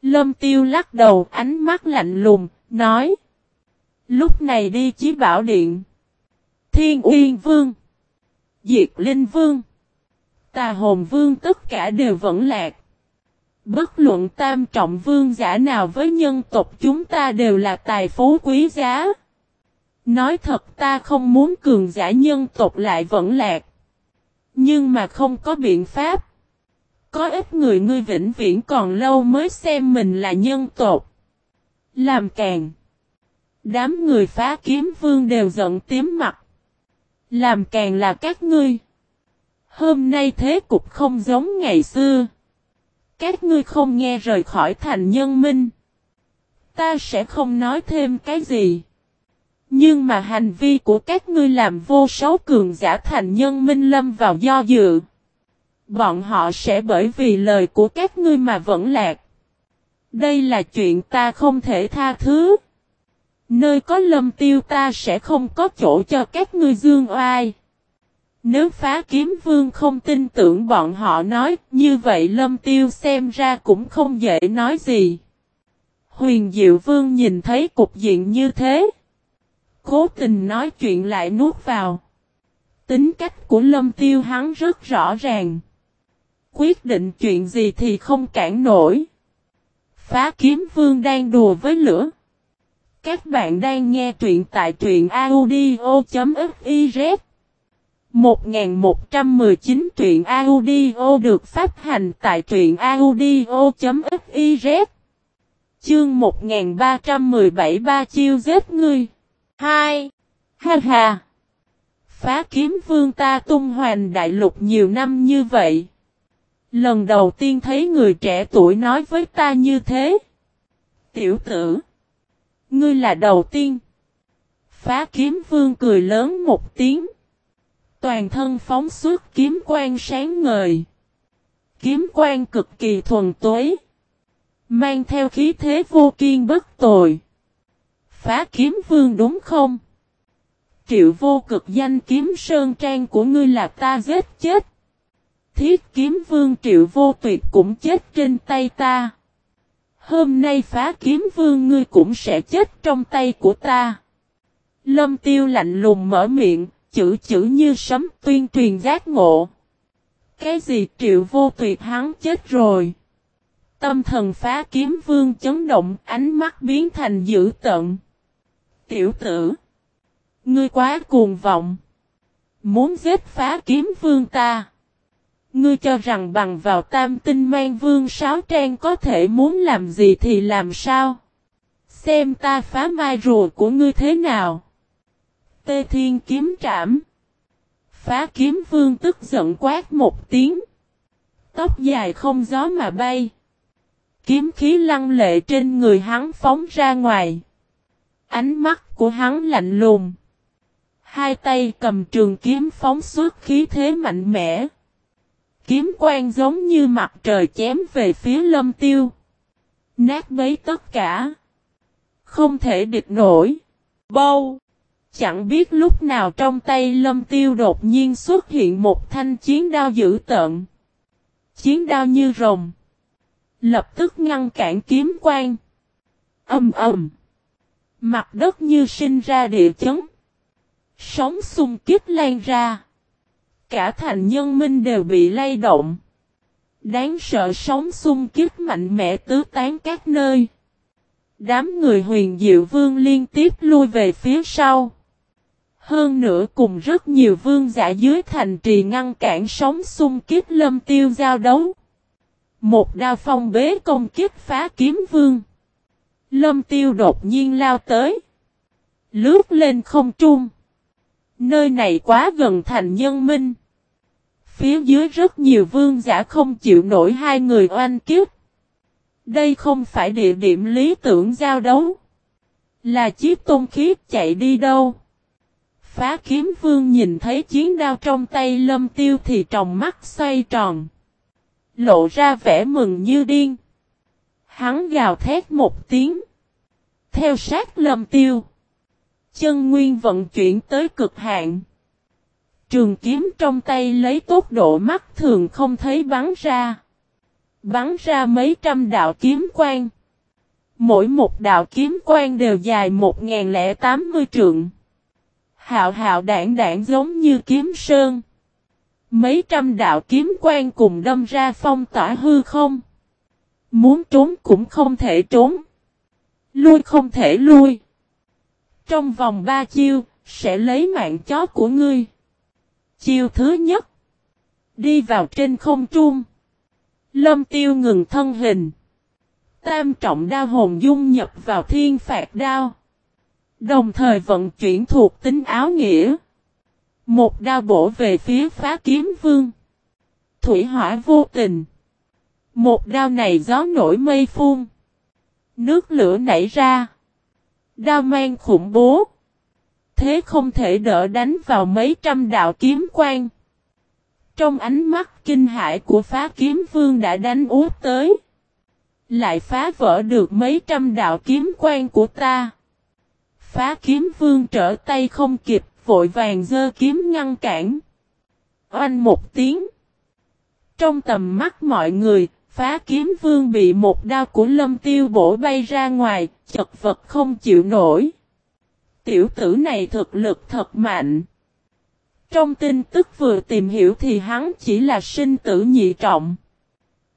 Lâm tiêu lắc đầu ánh mắt lạnh lùng, nói. Lúc này đi chí bảo điện. Thiên Uyên Vương. Diệt Linh Vương. Tà Hồn Vương tất cả đều vẫn lạc. Bất luận tam trọng vương giả nào với nhân tộc chúng ta đều là tài phú quý giá. Nói thật ta không muốn cường giả nhân tộc lại vẫn lạc. Nhưng mà không có biện pháp. Có ít người ngươi vĩnh viễn còn lâu mới xem mình là nhân tộc. Làm càng. Đám người phá kiếm vương đều giận tím mặt. Làm càng là các ngươi. Hôm nay thế cục không giống ngày xưa. Các ngươi không nghe rời khỏi thành nhân minh. Ta sẽ không nói thêm cái gì. Nhưng mà hành vi của các ngươi làm vô số cường giả thành nhân minh lâm vào do dự. Bọn họ sẽ bởi vì lời của các ngươi mà vẫn lạc. Đây là chuyện ta không thể tha thứ. Nơi có lâm tiêu ta sẽ không có chỗ cho các ngươi dương oai. Nếu phá kiếm vương không tin tưởng bọn họ nói, như vậy lâm tiêu xem ra cũng không dễ nói gì. Huyền Diệu Vương nhìn thấy cục diện như thế. Cố tình nói chuyện lại nuốt vào. Tính cách của lâm tiêu hắn rất rõ ràng. Quyết định chuyện gì thì không cản nổi. Phá kiếm vương đang đùa với lửa. Các bạn đang nghe truyện tại truyện audio.fif. 1119 truyện audio được phát hành tại truyện audio.fiz Chương 1317 ba chiêu giết ngươi 2. Ha ha! Phá kiếm vương ta tung hoành đại lục nhiều năm như vậy. Lần đầu tiên thấy người trẻ tuổi nói với ta như thế. Tiểu tử! Ngươi là đầu tiên. Phá kiếm vương cười lớn một tiếng. Toàn thân phóng suốt kiếm quang sáng ngời. Kiếm quang cực kỳ thuần tuế. Mang theo khí thế vô kiên bất tồi. Phá kiếm vương đúng không? Triệu vô cực danh kiếm sơn trang của ngươi là ta giết chết. Thiết kiếm vương triệu vô tuyệt cũng chết trên tay ta. Hôm nay phá kiếm vương ngươi cũng sẽ chết trong tay của ta. Lâm tiêu lạnh lùng mở miệng, chữ chữ như sấm tuyên truyền giác ngộ. Cái gì triệu vô tuyệt hắn chết rồi. Tâm thần phá kiếm vương chấn động, ánh mắt biến thành dữ tận. Tiểu tử. Ngươi quá cuồng vọng. Muốn giết phá kiếm vương ta. Ngươi cho rằng bằng vào tam tinh mang vương sáo trang có thể muốn làm gì thì làm sao? Xem ta phá mai rùa của ngươi thế nào? Tê thiên kiếm trảm. Phá kiếm vương tức giận quát một tiếng. Tóc dài không gió mà bay. Kiếm khí lăng lệ trên người hắn phóng ra ngoài. Ánh mắt của hắn lạnh lùng. Hai tay cầm trường kiếm phóng suốt khí thế mạnh mẽ. Kiếm quang giống như mặt trời chém về phía lâm tiêu. Nát bấy tất cả. Không thể địch nổi. Bâu. Chẳng biết lúc nào trong tay lâm tiêu đột nhiên xuất hiện một thanh chiến đao dữ tợn. Chiến đao như rồng. Lập tức ngăn cản kiếm quang. Âm ầm. Mặt đất như sinh ra địa chấn. Sóng xung kích lan ra. Cả thành nhân minh đều bị lay động. Đáng sợ sóng xung kích mạnh mẽ tứ tán các nơi. Đám người huyền diệu vương liên tiếp lui về phía sau. Hơn nữa cùng rất nhiều vương giả dưới thành trì ngăn cản sóng xung kích lâm tiêu giao đấu. Một đao phong bế công kích phá kiếm vương. Lâm tiêu đột nhiên lao tới. Lướt lên không trung. Nơi này quá gần thành nhân minh. Phía dưới rất nhiều vương giả không chịu nổi hai người oanh kiếp. Đây không phải địa điểm lý tưởng giao đấu. Là chiếc tôn khiếp chạy đi đâu. Phá kiếm vương nhìn thấy chiến đao trong tay lâm tiêu thì tròng mắt xoay tròn. Lộ ra vẻ mừng như điên. Hắn gào thét một tiếng. Theo sát lâm tiêu. Chân nguyên vận chuyển tới cực hạn. Trường kiếm trong tay lấy tốc độ mắt thường không thấy bắn ra. Bắn ra mấy trăm đạo kiếm quang. Mỗi một đạo kiếm quang đều dài 1080 trượng. Hạo hạo đảng đảng giống như kiếm sơn. Mấy trăm đạo kiếm quang cùng đâm ra phong tỏa hư không. Muốn trốn cũng không thể trốn. Lui không thể lui. Trong vòng ba chiêu, sẽ lấy mạng chó của ngươi. Chiêu thứ nhất. Đi vào trên không trung. Lâm tiêu ngừng thân hình. Tam trọng đao hồn dung nhập vào thiên phạt đao. Đồng thời vận chuyển thuộc tính áo nghĩa. Một đao bổ về phía phá kiếm vương. Thủy hỏa vô tình. Một đao này gió nổi mây phun. Nước lửa nảy ra. Đao mang khủng bố. Thế không thể đỡ đánh vào mấy trăm đạo kiếm quang. Trong ánh mắt kinh hãi của phá kiếm vương đã đánh út tới. Lại phá vỡ được mấy trăm đạo kiếm quang của ta. Phá kiếm vương trở tay không kịp, vội vàng dơ kiếm ngăn cản. Oanh một tiếng. Trong tầm mắt mọi người, phá kiếm vương bị một đao của lâm tiêu bổ bay ra ngoài, chật vật không chịu nổi. Tiểu tử này thực lực thật mạnh. Trong tin tức vừa tìm hiểu thì hắn chỉ là sinh tử nhị trọng.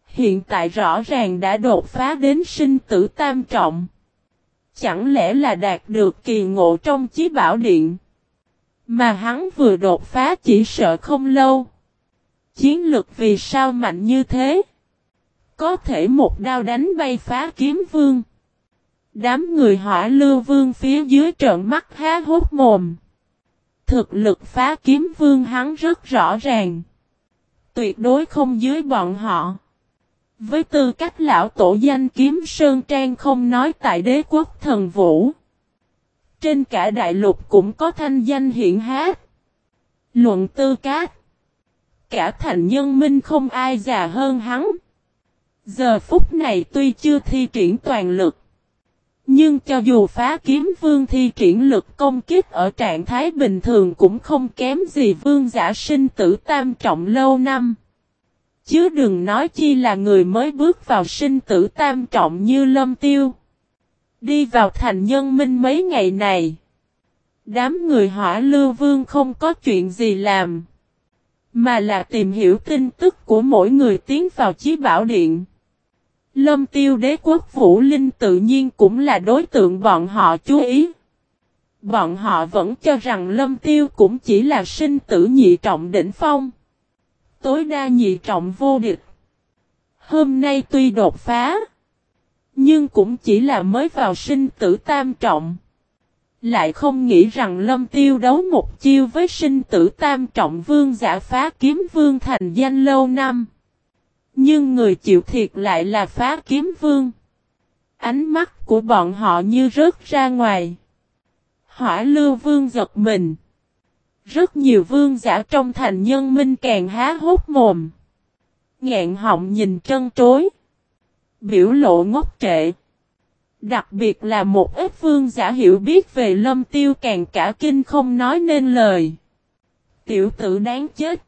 Hiện tại rõ ràng đã đột phá đến sinh tử tam trọng. Chẳng lẽ là đạt được kỳ ngộ trong chí bảo điện. Mà hắn vừa đột phá chỉ sợ không lâu. Chiến lực vì sao mạnh như thế? Có thể một đao đánh bay phá kiếm vương. Đám người hỏa lưu vương phía dưới trợn mắt há hốt mồm. Thực lực phá kiếm vương hắn rất rõ ràng. Tuyệt đối không dưới bọn họ. Với tư cách lão tổ danh kiếm Sơn Trang không nói tại đế quốc thần vũ. Trên cả đại lục cũng có thanh danh hiện hát. Luận tư cát. Cả thành nhân minh không ai già hơn hắn. Giờ phút này tuy chưa thi triển toàn lực. Nhưng cho dù phá kiếm vương thi triển lực công kích ở trạng thái bình thường cũng không kém gì vương giả sinh tử tam trọng lâu năm. Chứ đừng nói chi là người mới bước vào sinh tử tam trọng như lâm tiêu. Đi vào thành nhân minh mấy ngày này. Đám người hỏa lưu vương không có chuyện gì làm. Mà là tìm hiểu tin tức của mỗi người tiến vào chí bảo điện. Lâm tiêu đế quốc Vũ Linh tự nhiên cũng là đối tượng bọn họ chú ý. Bọn họ vẫn cho rằng lâm tiêu cũng chỉ là sinh tử nhị trọng đỉnh phong. Tối đa nhị trọng vô địch. Hôm nay tuy đột phá. Nhưng cũng chỉ là mới vào sinh tử tam trọng. Lại không nghĩ rằng lâm tiêu đấu một chiêu với sinh tử tam trọng vương giả phá kiếm vương thành danh lâu năm. Nhưng người chịu thiệt lại là phá kiếm vương. Ánh mắt của bọn họ như rớt ra ngoài. Hỏa lưu vương giật mình. Rất nhiều vương giả trong thành nhân minh càng há hốt mồm. Ngạn họng nhìn trân trối. Biểu lộ ngốc trệ. Đặc biệt là một ít vương giả hiểu biết về lâm tiêu càng cả kinh không nói nên lời. Tiểu tử đáng chết.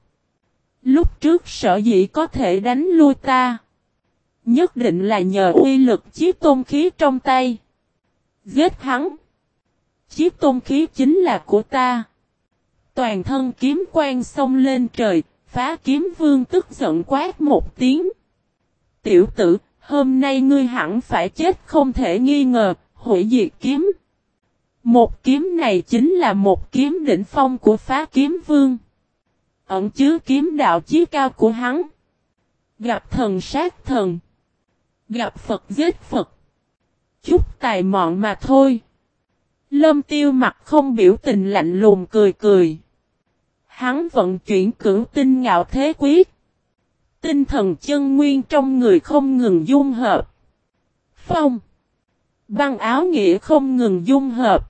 Lúc trước sở dĩ có thể đánh lui ta. Nhất định là nhờ uy lực chiếc tôn khí trong tay. Giết hắn. Chiếc tôn khí chính là của ta. Toàn thân kiếm quang xông lên trời, phá kiếm vương tức giận quát một tiếng. Tiểu tử, hôm nay ngươi hẳn phải chết không thể nghi ngờ, hủy diệt kiếm. Một kiếm này chính là một kiếm đỉnh phong của phá kiếm vương. Ẩn chứa kiếm đạo chí cao của hắn. Gặp thần sát thần. Gặp Phật giết Phật. Chút tài mọn mà thôi. Lâm tiêu mặt không biểu tình lạnh lùng cười cười. Hắn vận chuyển cửu tinh ngạo thế quyết. Tinh thần chân nguyên trong người không ngừng dung hợp. Phong. Băng áo nghĩa không ngừng dung hợp.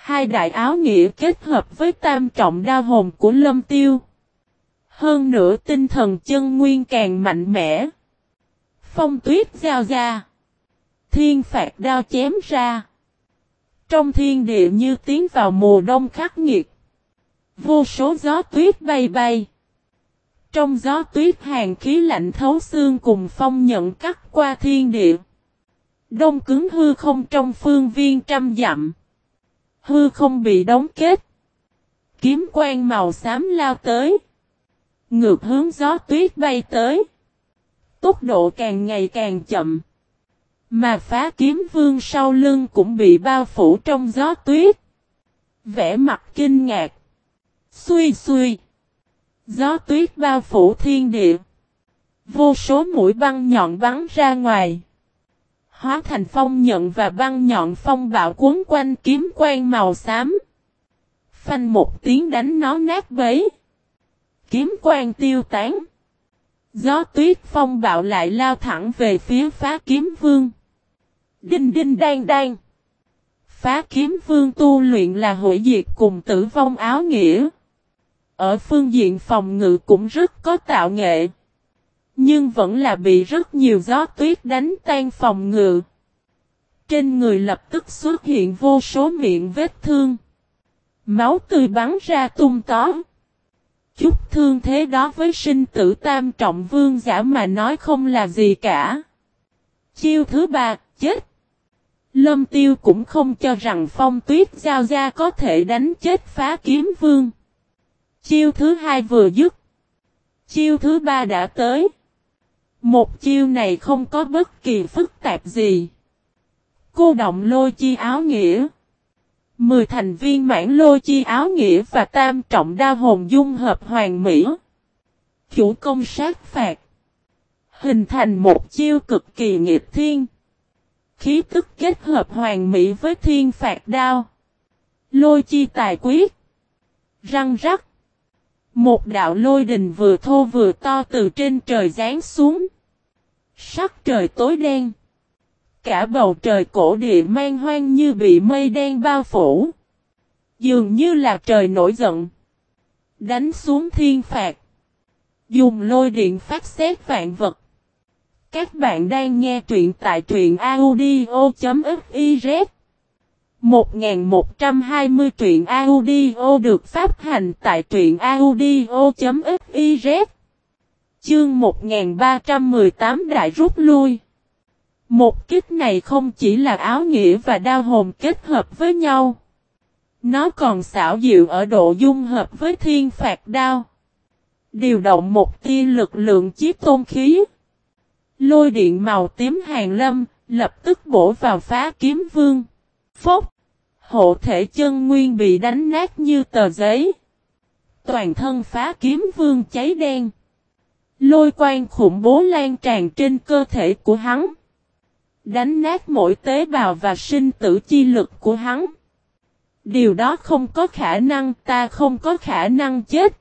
Hai đại áo nghĩa kết hợp với tam trọng đa hồn của lâm tiêu. Hơn nữa tinh thần chân nguyên càng mạnh mẽ. Phong tuyết giao ra. Thiên phạt đao chém ra. Trong thiên địa như tiến vào mùa đông khắc nghiệt. Vô số gió tuyết bay bay. Trong gió tuyết hàng khí lạnh thấu xương cùng phong nhận cắt qua thiên địa. Đông cứng hư không trong phương viên trăm dặm. Hư không bị đóng kết. Kiếm quang màu xám lao tới. Ngược hướng gió tuyết bay tới. Tốc độ càng ngày càng chậm. Mà phá kiếm vương sau lưng cũng bị bao phủ trong gió tuyết. Vẽ mặt kinh ngạc. Xui xui. Gió tuyết bao phủ thiên địa. Vô số mũi băng nhọn bắn ra ngoài. Hóa thành phong nhận và băng nhọn phong bạo cuốn quanh kiếm quang màu xám. Phanh một tiếng đánh nó nát bấy. Kiếm quang tiêu tán. Gió tuyết phong bạo lại lao thẳng về phía phá kiếm vương. Đinh đinh đang đang. Phá kiếm vương tu luyện là hội diệt cùng tử vong áo nghĩa. Ở phương diện phòng ngự cũng rất có tạo nghệ. Nhưng vẫn là bị rất nhiều gió tuyết đánh tan phòng ngự. Trên người lập tức xuất hiện vô số miệng vết thương. Máu tươi bắn ra tung tó. Chút thương thế đó với sinh tử tam trọng vương giả mà nói không là gì cả. Chiêu thứ ba, chết. Lâm tiêu cũng không cho rằng phong tuyết giao ra có thể đánh chết phá kiếm vương. Chiêu thứ hai vừa dứt. Chiêu thứ ba đã tới. Một chiêu này không có bất kỳ phức tạp gì. Cô động lôi chi áo nghĩa. Mười thành viên mãn lôi chi áo nghĩa và tam trọng đa hồn dung hợp hoàng mỹ. Chủ công sát phạt. Hình thành một chiêu cực kỳ nghiệp thiên. Khí tức kết hợp hoàng mỹ với thiên phạt đao. Lôi chi tài quyết. Răng rắc. Một đạo lôi đình vừa thô vừa to từ trên trời giáng xuống. Sắc trời tối đen. Cả bầu trời cổ địa mang hoang như bị mây đen bao phủ. Dường như là trời nổi giận. Đánh xuống thiên phạt. Dùng lôi điện phát xét vạn vật. Các bạn đang nghe truyện tại truyện audio.fif 1120 truyện audio được phát hành tại truyện audio.fiz Chương 1318 đại rút lui. Một kích này không chỉ là áo nghĩa và đao hồn kết hợp với nhau, Nó còn xảo diệu ở độ dung hợp với thiên phạt đao, Điều động một tia lực lượng chiếc tôn khí. Lôi điện màu tím hàng lâm Lập tức bổ vào phá kiếm vương. Phốc Hộ thể chân nguyên bị đánh nát như tờ giấy. Toàn thân phá kiếm vương cháy đen. Lôi quang khủng bố lan tràn trên cơ thể của hắn. Đánh nát mỗi tế bào và sinh tử chi lực của hắn. Điều đó không có khả năng, ta không có khả năng chết.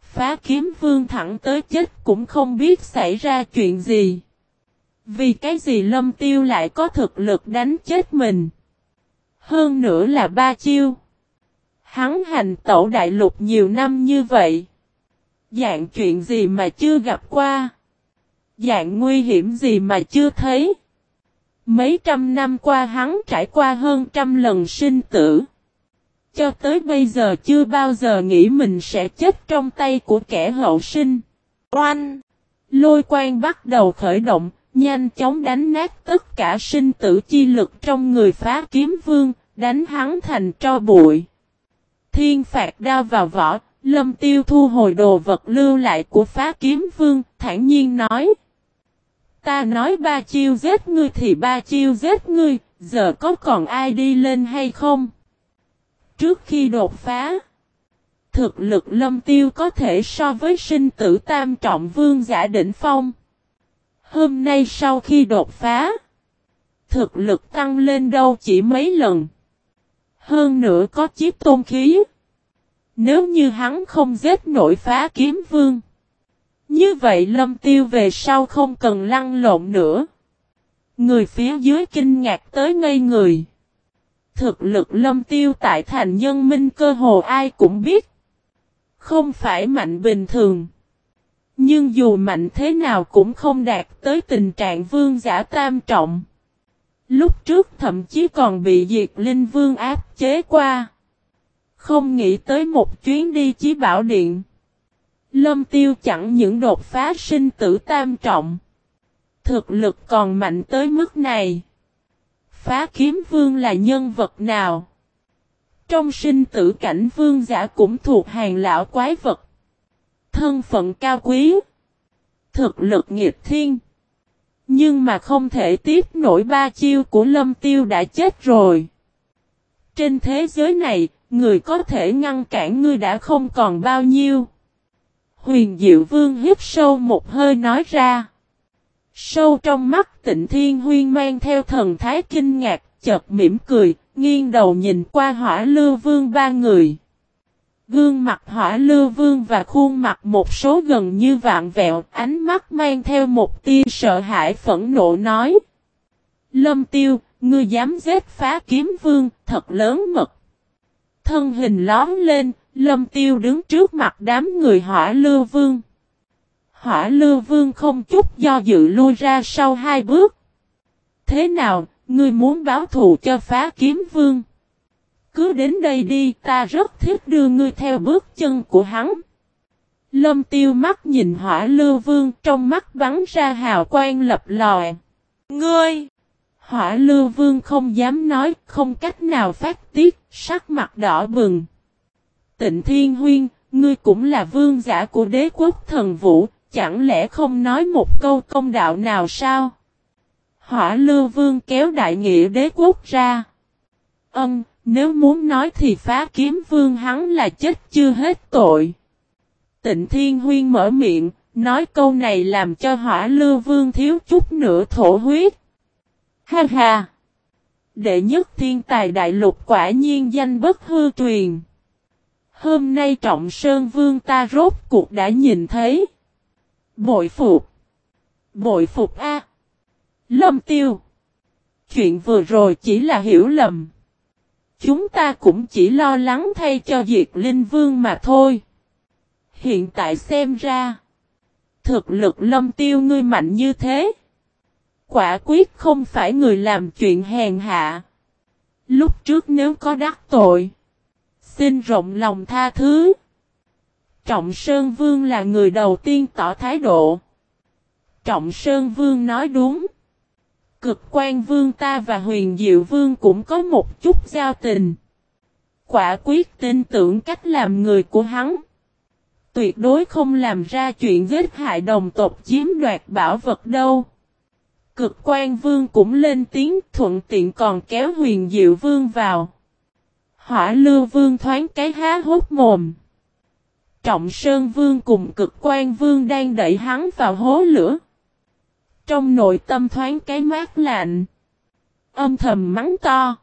Phá kiếm vương thẳng tới chết cũng không biết xảy ra chuyện gì. Vì cái gì lâm tiêu lại có thực lực đánh chết mình. Hơn nữa là ba chiêu. Hắn hành tẩu đại lục nhiều năm như vậy. Dạng chuyện gì mà chưa gặp qua. Dạng nguy hiểm gì mà chưa thấy. Mấy trăm năm qua hắn trải qua hơn trăm lần sinh tử. Cho tới bây giờ chưa bao giờ nghĩ mình sẽ chết trong tay của kẻ hậu sinh. Oanh! Lôi quang bắt đầu khởi động, nhanh chóng đánh nát tất cả sinh tử chi lực trong người phá kiếm vương, đánh hắn thành tro bụi. Thiên phạt đao vào vỏ, lâm tiêu thu hồi đồ vật lưu lại của phá kiếm vương, thản nhiên nói. Ta nói ba chiêu giết ngươi thì ba chiêu giết ngươi, giờ có còn ai đi lên hay không? Trước khi đột phá, thực lực lâm tiêu có thể so với sinh tử tam trọng vương giả đỉnh phong. Hôm nay sau khi đột phá, thực lực tăng lên đâu chỉ mấy lần. Hơn nữa có chiếc tôn khí. Nếu như hắn không giết nổi phá kiếm vương. Như vậy lâm tiêu về sau không cần lăn lộn nữa. Người phía dưới kinh ngạc tới ngây người. Thực lực lâm tiêu tại thành nhân minh cơ hồ ai cũng biết. Không phải mạnh bình thường. Nhưng dù mạnh thế nào cũng không đạt tới tình trạng vương giả tam trọng. Lúc trước thậm chí còn bị diệt linh vương áp chế qua. Không nghĩ tới một chuyến đi chí bảo điện. Lâm tiêu chẳng những đột phá sinh tử tam trọng. Thực lực còn mạnh tới mức này. Phá kiếm vương là nhân vật nào? Trong sinh tử cảnh vương giả cũng thuộc hàng lão quái vật. Thân phận cao quý. Thực lực nghiệp thiên. Nhưng mà không thể tiếp nổi ba chiêu của lâm tiêu đã chết rồi. Trên thế giới này, người có thể ngăn cản ngươi đã không còn bao nhiêu. Huyền Diệu Vương hít sâu một hơi nói ra. Sâu trong mắt tịnh thiên huyên mang theo thần thái kinh ngạc, chợt mỉm cười, nghiêng đầu nhìn qua hỏa lưu vương ba người. Gương mặt hỏa lưu vương và khuôn mặt một số gần như vạn vẹo, ánh mắt mang theo một tia sợ hãi phẫn nộ nói. Lâm tiêu, ngươi dám giết phá kiếm vương, thật lớn mật. Thân hình lóm lên, lâm tiêu đứng trước mặt đám người hỏa lưu vương. Hỏa lưu vương không chút do dự lui ra sau hai bước. Thế nào, ngươi muốn báo thù cho phá kiếm vương? Cứ đến đây đi, ta rất thích đưa ngươi theo bước chân của hắn. Lâm tiêu mắt nhìn hỏa lưu vương trong mắt bắn ra hào quang lập lòi. Ngươi! Hỏa lưu vương không dám nói, không cách nào phát tiết, sắc mặt đỏ bừng. Tịnh Thiên Huyên, ngươi cũng là vương giả của đế quốc thần vũ, chẳng lẽ không nói một câu công đạo nào sao? Hỏa lưu vương kéo đại nghĩa đế quốc ra. Ân, nếu muốn nói thì phá kiếm vương hắn là chết chưa hết tội. Tịnh Thiên Huyên mở miệng, nói câu này làm cho hỏa lưu vương thiếu chút nữa thổ huyết. Ha ha! Đệ nhất thiên tài đại lục quả nhiên danh bất hư truyền. Hôm nay trọng sơn vương ta rốt cuộc đã nhìn thấy. Bội phục. Bội phục A. Lâm tiêu. Chuyện vừa rồi chỉ là hiểu lầm. Chúng ta cũng chỉ lo lắng thay cho Diệt Linh Vương mà thôi. Hiện tại xem ra. Thực lực lâm tiêu ngươi mạnh như thế. Quả quyết không phải người làm chuyện hèn hạ. Lúc trước nếu có đắc tội. Xin rộng lòng tha thứ. Trọng Sơn Vương là người đầu tiên tỏ thái độ. Trọng Sơn Vương nói đúng. Cực quan vương ta và huyền diệu vương cũng có một chút giao tình. Quả quyết tin tưởng cách làm người của hắn. Tuyệt đối không làm ra chuyện giết hại đồng tộc chiếm đoạt bảo vật đâu. Cực quan vương cũng lên tiếng thuận tiện còn kéo huyền diệu vương vào. Hỏa lưu vương thoáng cái há hốt mồm. Trọng Sơn Vương cùng cực quan vương đang đẩy hắn vào hố lửa. Trong nội tâm thoáng cái mát lạnh. Âm thầm mắng to.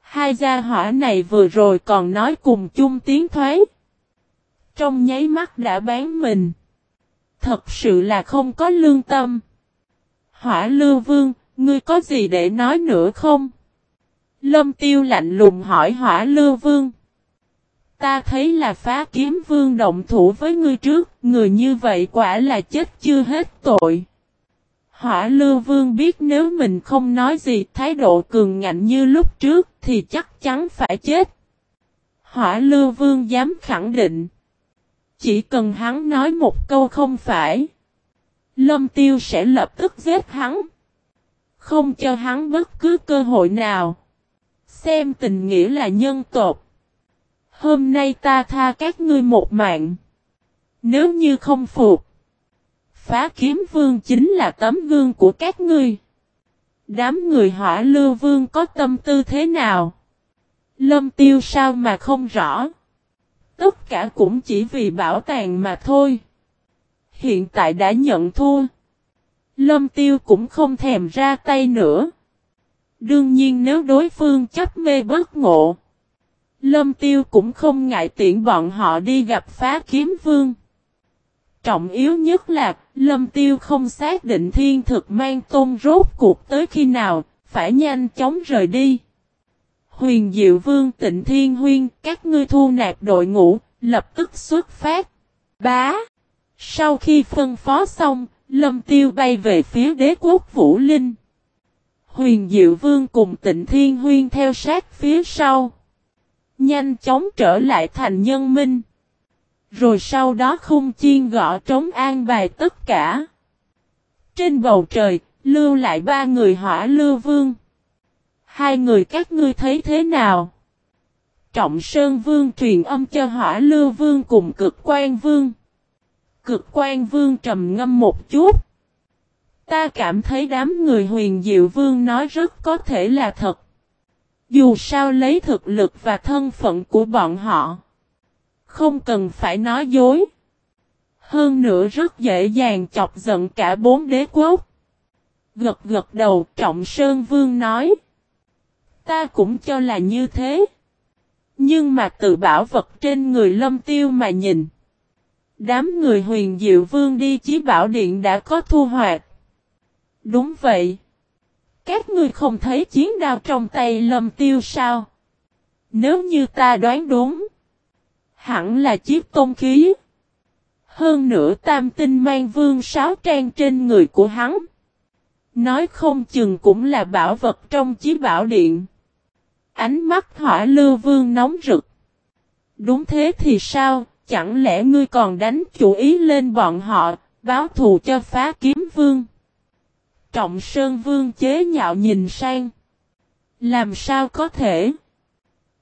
Hai gia hỏa này vừa rồi còn nói cùng chung tiếng thoái. Trong nháy mắt đã bán mình. Thật sự là không có lương tâm. Hỏa lưu vương, ngươi có gì để nói nữa không? Lâm tiêu lạnh lùng hỏi hỏa lưu vương. Ta thấy là phá kiếm vương động thủ với ngươi trước, người như vậy quả là chết chưa hết tội. Hỏa lưu vương biết nếu mình không nói gì, thái độ cường ngạnh như lúc trước thì chắc chắn phải chết. Hỏa lưu vương dám khẳng định. Chỉ cần hắn nói một câu không phải. Lâm tiêu sẽ lập tức giết hắn. Không cho hắn bất cứ cơ hội nào. Xem tình nghĩa là nhân tộc. Hôm nay ta tha các ngươi một mạng. Nếu như không phục. Phá kiếm vương chính là tấm gương của các ngươi. Đám người hỏa lưu vương có tâm tư thế nào? Lâm tiêu sao mà không rõ. Tất cả cũng chỉ vì bảo tàng mà thôi. Hiện tại đã nhận thua. Lâm tiêu cũng không thèm ra tay nữa. Đương nhiên nếu đối phương chấp mê bất ngộ. Lâm tiêu cũng không ngại tiện bọn họ đi gặp phá kiếm vương. Trọng yếu nhất là, lâm tiêu không xác định thiên thực mang tôn rốt cuộc tới khi nào, phải nhanh chóng rời đi. Huyền Diệu Vương Tịnh Thiên Huyên, các ngươi thu nạp đội ngũ, lập tức xuất phát. Bá! Sau khi phân phó xong, Lâm Tiêu bay về phía đế quốc Vũ Linh. Huyền Diệu Vương cùng Tịnh Thiên Huyên theo sát phía sau. Nhanh chóng trở lại thành nhân minh. Rồi sau đó khung chiên gõ trống an bài tất cả. Trên bầu trời, lưu lại ba người hỏa lưu vương. Hai người các ngươi thấy thế nào? Trọng Sơn Vương truyền âm cho hỏa lưu vương cùng cực quan vương. Cực quan vương trầm ngâm một chút. Ta cảm thấy đám người huyền diệu vương nói rất có thể là thật. Dù sao lấy thực lực và thân phận của bọn họ. Không cần phải nói dối. Hơn nữa rất dễ dàng chọc giận cả bốn đế quốc. Gật gật đầu, Trọng Sơn Vương nói. Ta cũng cho là như thế. Nhưng mà tự bảo vật trên người lâm tiêu mà nhìn. Đám người huyền diệu vương đi chí bảo điện đã có thu hoạch. Đúng vậy. Các ngươi không thấy chiến đao trong tay lâm tiêu sao? Nếu như ta đoán đúng. Hẳn là chiếc tôn khí. Hơn nữa tam tinh mang vương sáo trang trên người của hắn. Nói không chừng cũng là bảo vật trong chí bảo điện. Ánh mắt hỏa lưu vương nóng rực. Đúng thế thì sao, chẳng lẽ ngươi còn đánh chủ ý lên bọn họ, báo thù cho phá kiếm vương. Trọng Sơn Vương chế nhạo nhìn sang. Làm sao có thể?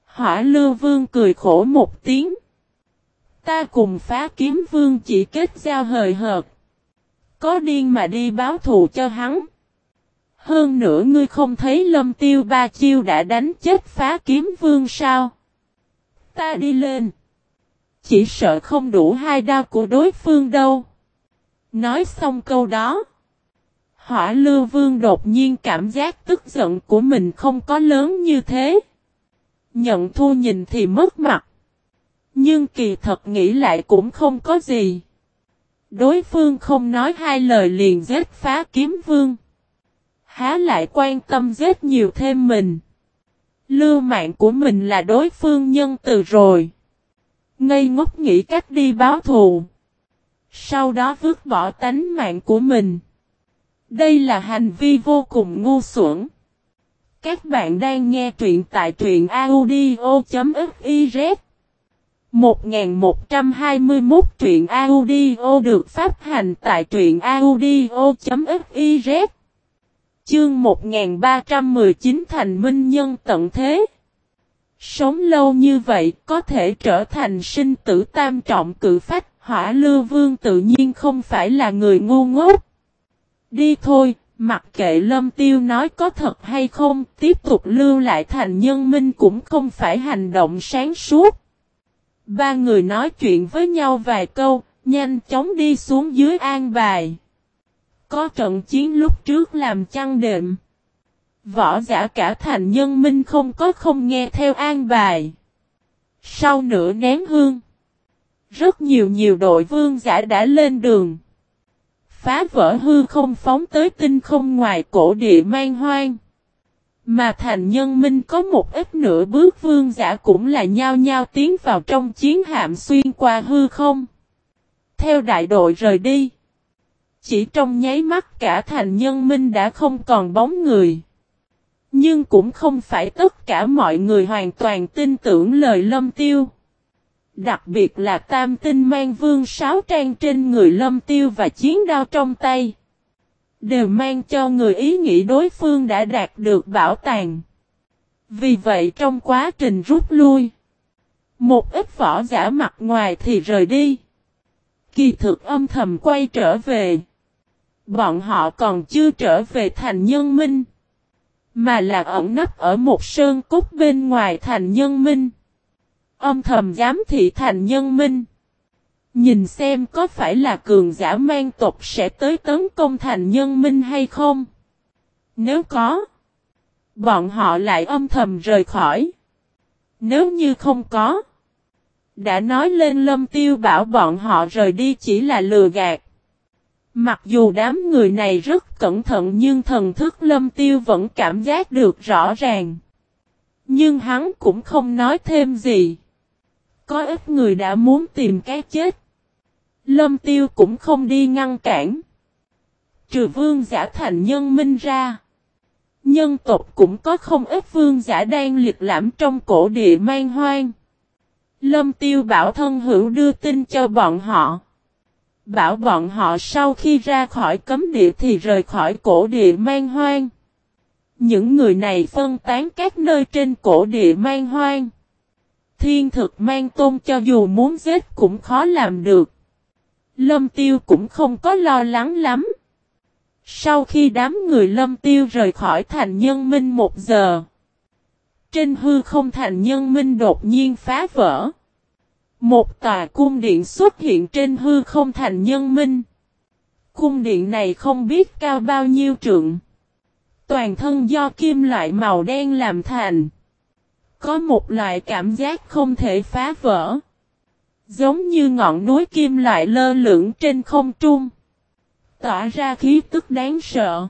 Hỏa Lưu Vương cười khổ một tiếng. Ta cùng phá kiếm vương chỉ kết giao hời hợt. Có điên mà đi báo thù cho hắn. Hơn nữa ngươi không thấy lâm tiêu ba chiêu đã đánh chết phá kiếm vương sao? Ta đi lên. Chỉ sợ không đủ hai đao của đối phương đâu. Nói xong câu đó. Hỏa lưu vương đột nhiên cảm giác tức giận của mình không có lớn như thế. Nhận thua nhìn thì mất mặt. Nhưng kỳ thật nghĩ lại cũng không có gì. Đối phương không nói hai lời liền giết phá kiếm vương. Há lại quan tâm giết nhiều thêm mình. Lưu mạng của mình là đối phương nhân từ rồi. Ngây ngốc nghĩ cách đi báo thù. Sau đó vứt bỏ tánh mạng của mình. Đây là hành vi vô cùng ngu xuẩn. Các bạn đang nghe truyện tại truyện audio.fif 1121 truyện audio được phát hành tại truyện audio.fiz Chương 1319 Thành Minh Nhân Tận Thế. Sống lâu như vậy có thể trở thành sinh tử tam trọng cự phách Hỏa lưu vương tự nhiên không phải là người ngu ngốc. Đi thôi, mặc kệ lâm tiêu nói có thật hay không, tiếp tục lưu lại thành nhân minh cũng không phải hành động sáng suốt. Ba người nói chuyện với nhau vài câu, nhanh chóng đi xuống dưới an bài. Có trận chiến lúc trước làm chăn đệm. Võ giả cả thành nhân minh không có không nghe theo an bài. Sau nửa nén hương. Rất nhiều nhiều đội vương giả đã lên đường. Phá vỡ hư không phóng tới tinh không ngoài cổ địa man hoang. Mà thành nhân minh có một ít nửa bước vương giả cũng là nhao nhao tiến vào trong chiến hạm xuyên qua hư không. Theo đại đội rời đi. Chỉ trong nháy mắt cả thành nhân minh đã không còn bóng người. Nhưng cũng không phải tất cả mọi người hoàn toàn tin tưởng lời lâm tiêu. Đặc biệt là tam tinh mang vương sáo trang trên người lâm tiêu và chiến đao trong tay. Đều mang cho người ý nghĩ đối phương đã đạt được bảo tàng. Vì vậy trong quá trình rút lui. Một ít võ giả mặt ngoài thì rời đi. Kỳ thực âm thầm quay trở về. Bọn họ còn chưa trở về thành nhân minh. Mà là ẩn nấp ở một sơn cốt bên ngoài thành nhân minh. Âm thầm giám thị thành nhân minh. Nhìn xem có phải là cường giả mang tộc sẽ tới tấn công thành nhân minh hay không? Nếu có, bọn họ lại âm thầm rời khỏi. Nếu như không có, đã nói lên lâm tiêu bảo bọn họ rời đi chỉ là lừa gạt. Mặc dù đám người này rất cẩn thận nhưng thần thức lâm tiêu vẫn cảm giác được rõ ràng. Nhưng hắn cũng không nói thêm gì. Có ít người đã muốn tìm cái chết. Lâm tiêu cũng không đi ngăn cản. Trừ vương giả thành nhân minh ra. Nhân tộc cũng có không ít vương giả đang liệt lãm trong cổ địa man hoang. Lâm tiêu bảo thân hữu đưa tin cho bọn họ. Bảo bọn họ sau khi ra khỏi cấm địa thì rời khỏi cổ địa man hoang. Những người này phân tán các nơi trên cổ địa man hoang. Thiên thực mang tôn cho dù muốn giết cũng khó làm được. Lâm tiêu cũng không có lo lắng lắm. Sau khi đám người lâm tiêu rời khỏi thành nhân minh một giờ. Trên hư không thành nhân minh đột nhiên phá vỡ. Một tòa cung điện xuất hiện trên hư không thành nhân minh. Cung điện này không biết cao bao nhiêu trượng. Toàn thân do kim loại màu đen làm thành. Có một loại cảm giác không thể phá vỡ. Giống như ngọn núi kim loại lơ lửng trên không trung. Tỏa ra khí tức đáng sợ.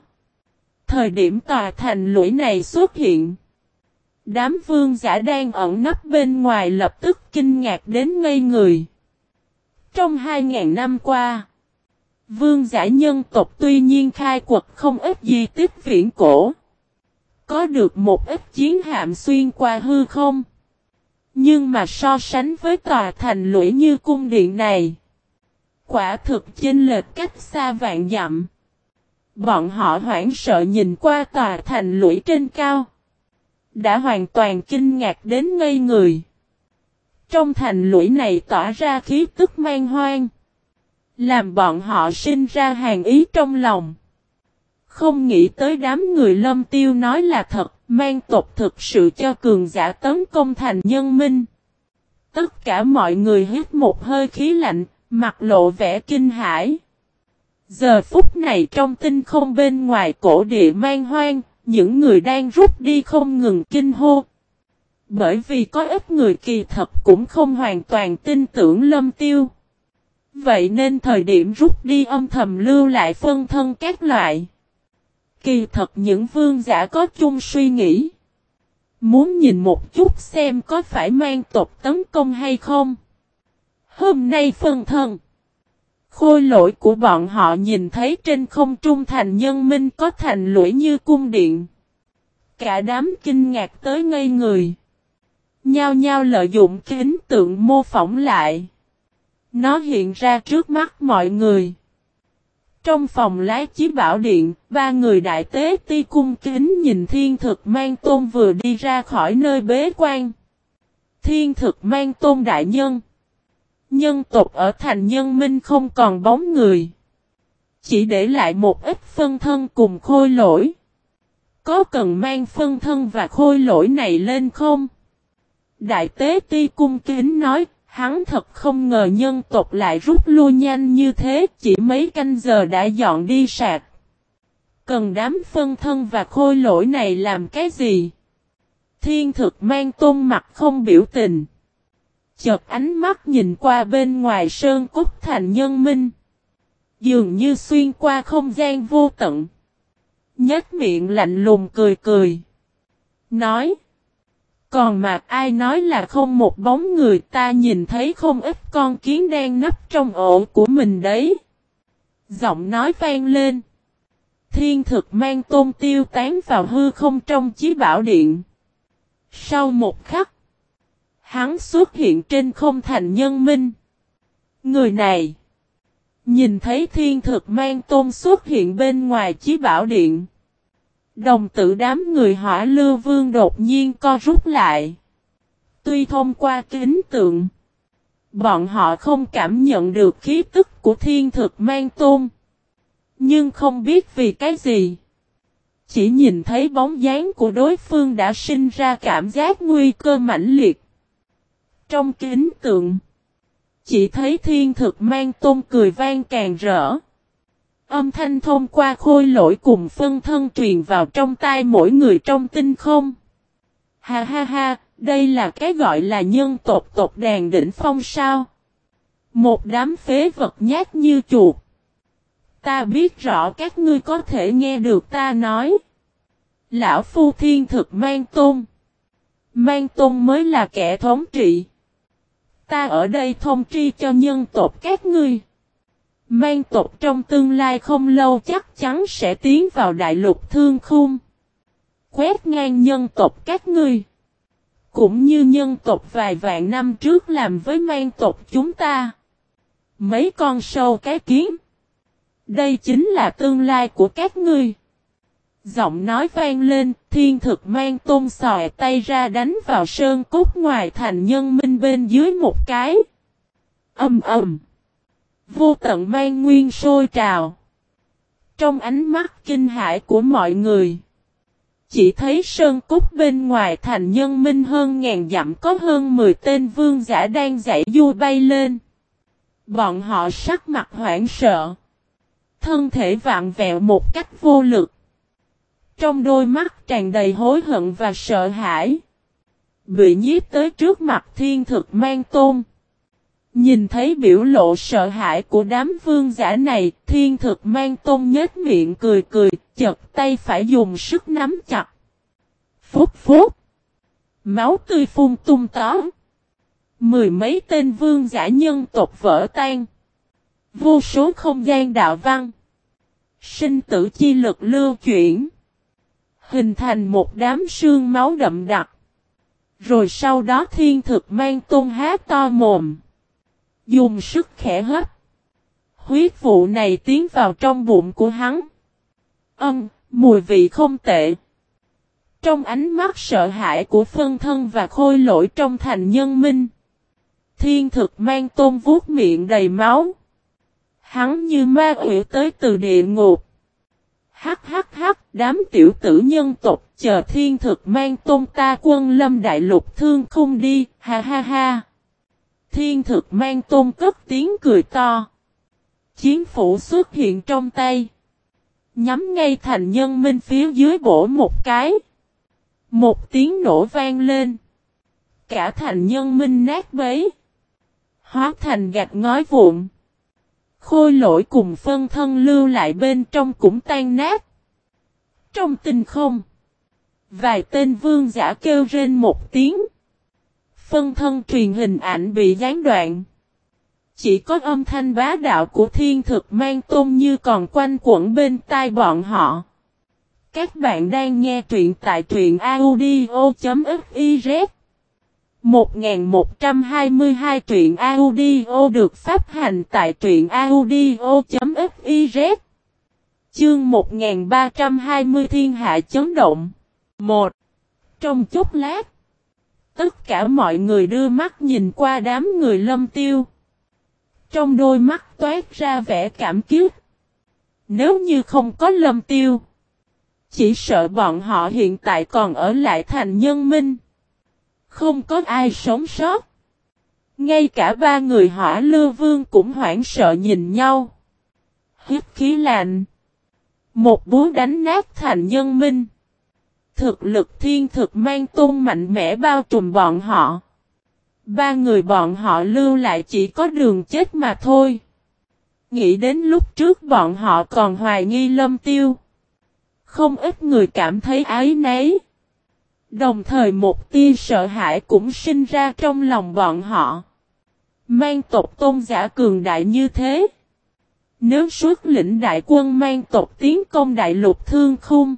Thời điểm tòa thành lũy này xuất hiện. Đám vương giả đang ẩn nấp bên ngoài lập tức kinh ngạc đến ngây người. Trong 2.000 năm qua, vương giả nhân tộc tuy nhiên khai quật không ít di tích viễn cổ. Có được một ít chiến hạm xuyên qua hư không. Nhưng mà so sánh với tòa thành lũy như cung điện này. Quả thực chênh lệch cách xa vạn dặm. Bọn họ hoảng sợ nhìn qua tòa thành lũy trên cao. Đã hoàn toàn kinh ngạc đến ngây người. Trong thành lũy này tỏa ra khí tức man hoang. Làm bọn họ sinh ra hàng ý trong lòng. Không nghĩ tới đám người lâm tiêu nói là thật, mang tộc thực sự cho cường giả tấn công thành nhân minh. Tất cả mọi người hít một hơi khí lạnh, mặt lộ vẻ kinh hãi. Giờ phút này trong tinh không bên ngoài cổ địa man hoang, những người đang rút đi không ngừng kinh hô. Bởi vì có ít người kỳ thật cũng không hoàn toàn tin tưởng lâm tiêu. Vậy nên thời điểm rút đi âm thầm lưu lại phân thân các loại. Kỳ thật những vương giả có chung suy nghĩ. Muốn nhìn một chút xem có phải mang tộc tấn công hay không. Hôm nay phân thân. Khôi lỗi của bọn họ nhìn thấy trên không trung thành nhân minh có thành lũy như cung điện. Cả đám kinh ngạc tới ngây người. Nhao nhao lợi dụng kính tượng mô phỏng lại. Nó hiện ra trước mắt mọi người. Trong phòng lái chí bảo điện, ba người đại tế ti cung kính nhìn thiên thực mang tôn vừa đi ra khỏi nơi bế quan. Thiên thực mang tôn đại nhân. Nhân tộc ở thành nhân minh không còn bóng người. Chỉ để lại một ít phân thân cùng khôi lỗi. Có cần mang phân thân và khôi lỗi này lên không? Đại tế ti cung kính nói, hắn thật không ngờ nhân tộc lại rút lui nhanh như thế, chỉ mấy canh giờ đã dọn đi sạc. Cần đám phân thân và khôi lỗi này làm cái gì? Thiên thực mang tôn mặt không biểu tình. Chợt ánh mắt nhìn qua bên ngoài sơn cốt thành nhân minh. Dường như xuyên qua không gian vô tận. nhếch miệng lạnh lùng cười cười. Nói. Còn mà ai nói là không một bóng người ta nhìn thấy không ít con kiến đang nấp trong ổ của mình đấy. Giọng nói vang lên. Thiên thực mang tôn tiêu tán vào hư không trong chí bảo điện. Sau một khắc. Hắn xuất hiện trên không thành nhân minh. Người này. Nhìn thấy thiên thực mang tôn xuất hiện bên ngoài chí bảo điện. Đồng tử đám người hỏa lưu vương đột nhiên co rút lại. Tuy thông qua kính tượng. Bọn họ không cảm nhận được khí tức của thiên thực mang tôn. Nhưng không biết vì cái gì. Chỉ nhìn thấy bóng dáng của đối phương đã sinh ra cảm giác nguy cơ mãnh liệt. Trong kính tượng. Chỉ thấy thiên thực mang tôn cười vang càng rỡ. Âm thanh thông qua khôi lỗi cùng phân thân truyền vào trong tai mỗi người trong tinh không. Ha ha ha, đây là cái gọi là nhân tộc tộc đàn đỉnh phong sao. Một đám phế vật nhát như chuột. Ta biết rõ các ngươi có thể nghe được ta nói. Lão Phu Thiên thực mang tôn. Mang tôn mới là kẻ thống trị. Ta ở đây thông tri cho nhân tộc các ngươi. Mang tộc trong tương lai không lâu chắc chắn sẽ tiến vào đại lục thương khung. Quét ngang nhân tộc các ngươi. Cũng như nhân tộc vài vạn năm trước làm với mang tộc chúng ta. Mấy con sâu cái kiến. Đây chính là tương lai của các ngươi. Giọng nói vang lên, thiên thực mang tôn sòi tay ra đánh vào sơn cốt ngoài thành nhân minh bên dưới một cái. Âm ầm. Vô tận mang nguyên sôi trào. Trong ánh mắt kinh hãi của mọi người. Chỉ thấy sơn cốt bên ngoài thành nhân minh hơn ngàn dặm có hơn 10 tên vương giả đang dãy du bay lên. Bọn họ sắc mặt hoảng sợ. Thân thể vạn vẹo một cách vô lực. Trong đôi mắt tràn đầy hối hận và sợ hãi. Bị nhiếp tới trước mặt thiên thực mang tôn. Nhìn thấy biểu lộ sợ hãi của đám vương giả này, thiên thực mang tôn nhếch miệng cười cười, chật tay phải dùng sức nắm chặt. Phúc phúc. Máu tươi phun tung tó. Mười mấy tên vương giả nhân tộc vỡ tan. Vô số không gian đạo văn. Sinh tử chi lực lưu chuyển. Hình thành một đám sương máu đậm đặc. Rồi sau đó thiên thực mang tôn há to mồm. Dùng sức khẽ hấp. Huyết vụ này tiến vào trong bụng của hắn. Âm, mùi vị không tệ. Trong ánh mắt sợ hãi của phân thân và khôi lỗi trong thành nhân minh. Thiên thực mang tôm vuốt miệng đầy máu. Hắn như ma quỷ tới từ địa ngục. Hắc hắc hắc, đám tiểu tử nhân tộc chờ thiên thực mang tôn ta quân lâm đại lục thương không đi, ha ha ha. Thiên thực mang tôn cất tiếng cười to. Chiến phủ xuất hiện trong tay. Nhắm ngay thành nhân minh phía dưới bổ một cái. Một tiếng nổ vang lên. Cả thành nhân minh nát bấy. Hóa thành gạch ngói vụn. Khôi lỗi cùng phân thân lưu lại bên trong cũng tan nát. Trong tinh không. Vài tên vương giả kêu rên một tiếng. Phân thân truyền hình ảnh bị gián đoạn. Chỉ có âm thanh bá đạo của thiên thực mang tôn như còn quanh quẩn bên tai bọn họ. Các bạn đang nghe truyện tại truyện audio.fiz 1122 truyện audio được phát hành tại truyện audio.fiz Chương 1320 Thiên Hạ Chấn Động 1. Trong chốc lát Tất cả mọi người đưa mắt nhìn qua đám người lâm tiêu. Trong đôi mắt toát ra vẻ cảm kiếp. Nếu như không có lâm tiêu. Chỉ sợ bọn họ hiện tại còn ở lại thành nhân minh. Không có ai sống sót. Ngay cả ba người hỏa lưu vương cũng hoảng sợ nhìn nhau. Hít khí lạnh. Một búa đánh nát thành nhân minh. Thực lực thiên thực mang tôn mạnh mẽ bao trùm bọn họ. Ba người bọn họ lưu lại chỉ có đường chết mà thôi. Nghĩ đến lúc trước bọn họ còn hoài nghi lâm tiêu. Không ít người cảm thấy ái nấy. Đồng thời một tia sợ hãi cũng sinh ra trong lòng bọn họ. Mang tộc tôn giả cường đại như thế. Nếu xuất lĩnh đại quân mang tộc tiến công đại lục thương khung.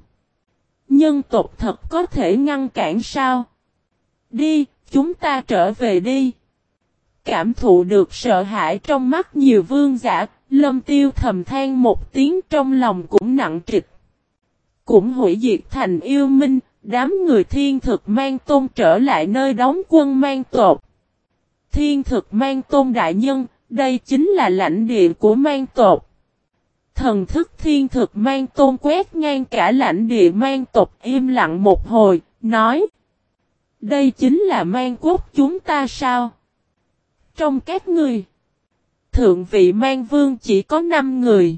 Nhân tộc thật có thể ngăn cản sao? Đi, chúng ta trở về đi. Cảm thụ được sợ hãi trong mắt nhiều vương giả, lâm tiêu thầm than một tiếng trong lòng cũng nặng trịch. Cũng hủy diệt thành yêu minh, đám người thiên thực mang tôn trở lại nơi đóng quân mang tộc. Thiên thực mang tôn đại nhân, đây chính là lãnh địa của mang tộc. Thần thức thiên thực mang tôn quét ngang cả lãnh địa mang tộc im lặng một hồi, nói. Đây chính là mang quốc chúng ta sao? Trong các người, thượng vị mang vương chỉ có 5 người.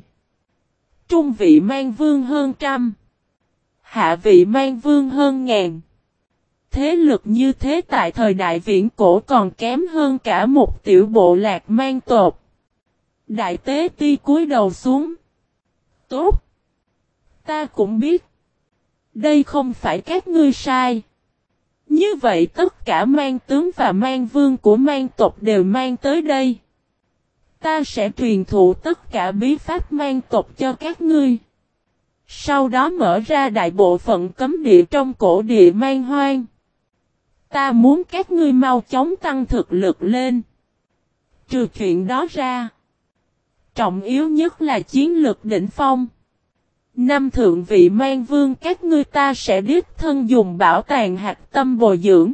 Trung vị mang vương hơn trăm. Hạ vị mang vương hơn ngàn. Thế lực như thế tại thời đại viễn cổ còn kém hơn cả một tiểu bộ lạc mang tột. Đại tế ti cúi đầu xuống. Tốt. Ta cũng biết. Đây không phải các ngươi sai. Như vậy tất cả mang tướng và mang vương của mang tộc đều mang tới đây. Ta sẽ truyền thụ tất cả bí pháp mang tộc cho các ngươi. Sau đó mở ra đại bộ phận cấm địa trong cổ địa mang hoang. Ta muốn các ngươi mau chóng tăng thực lực lên. Trừ chuyện đó ra. Trọng yếu nhất là chiến lược đỉnh phong. Năm thượng vị mang vương các ngươi ta sẽ đích thân dùng bảo tàng hạt tâm bồi dưỡng.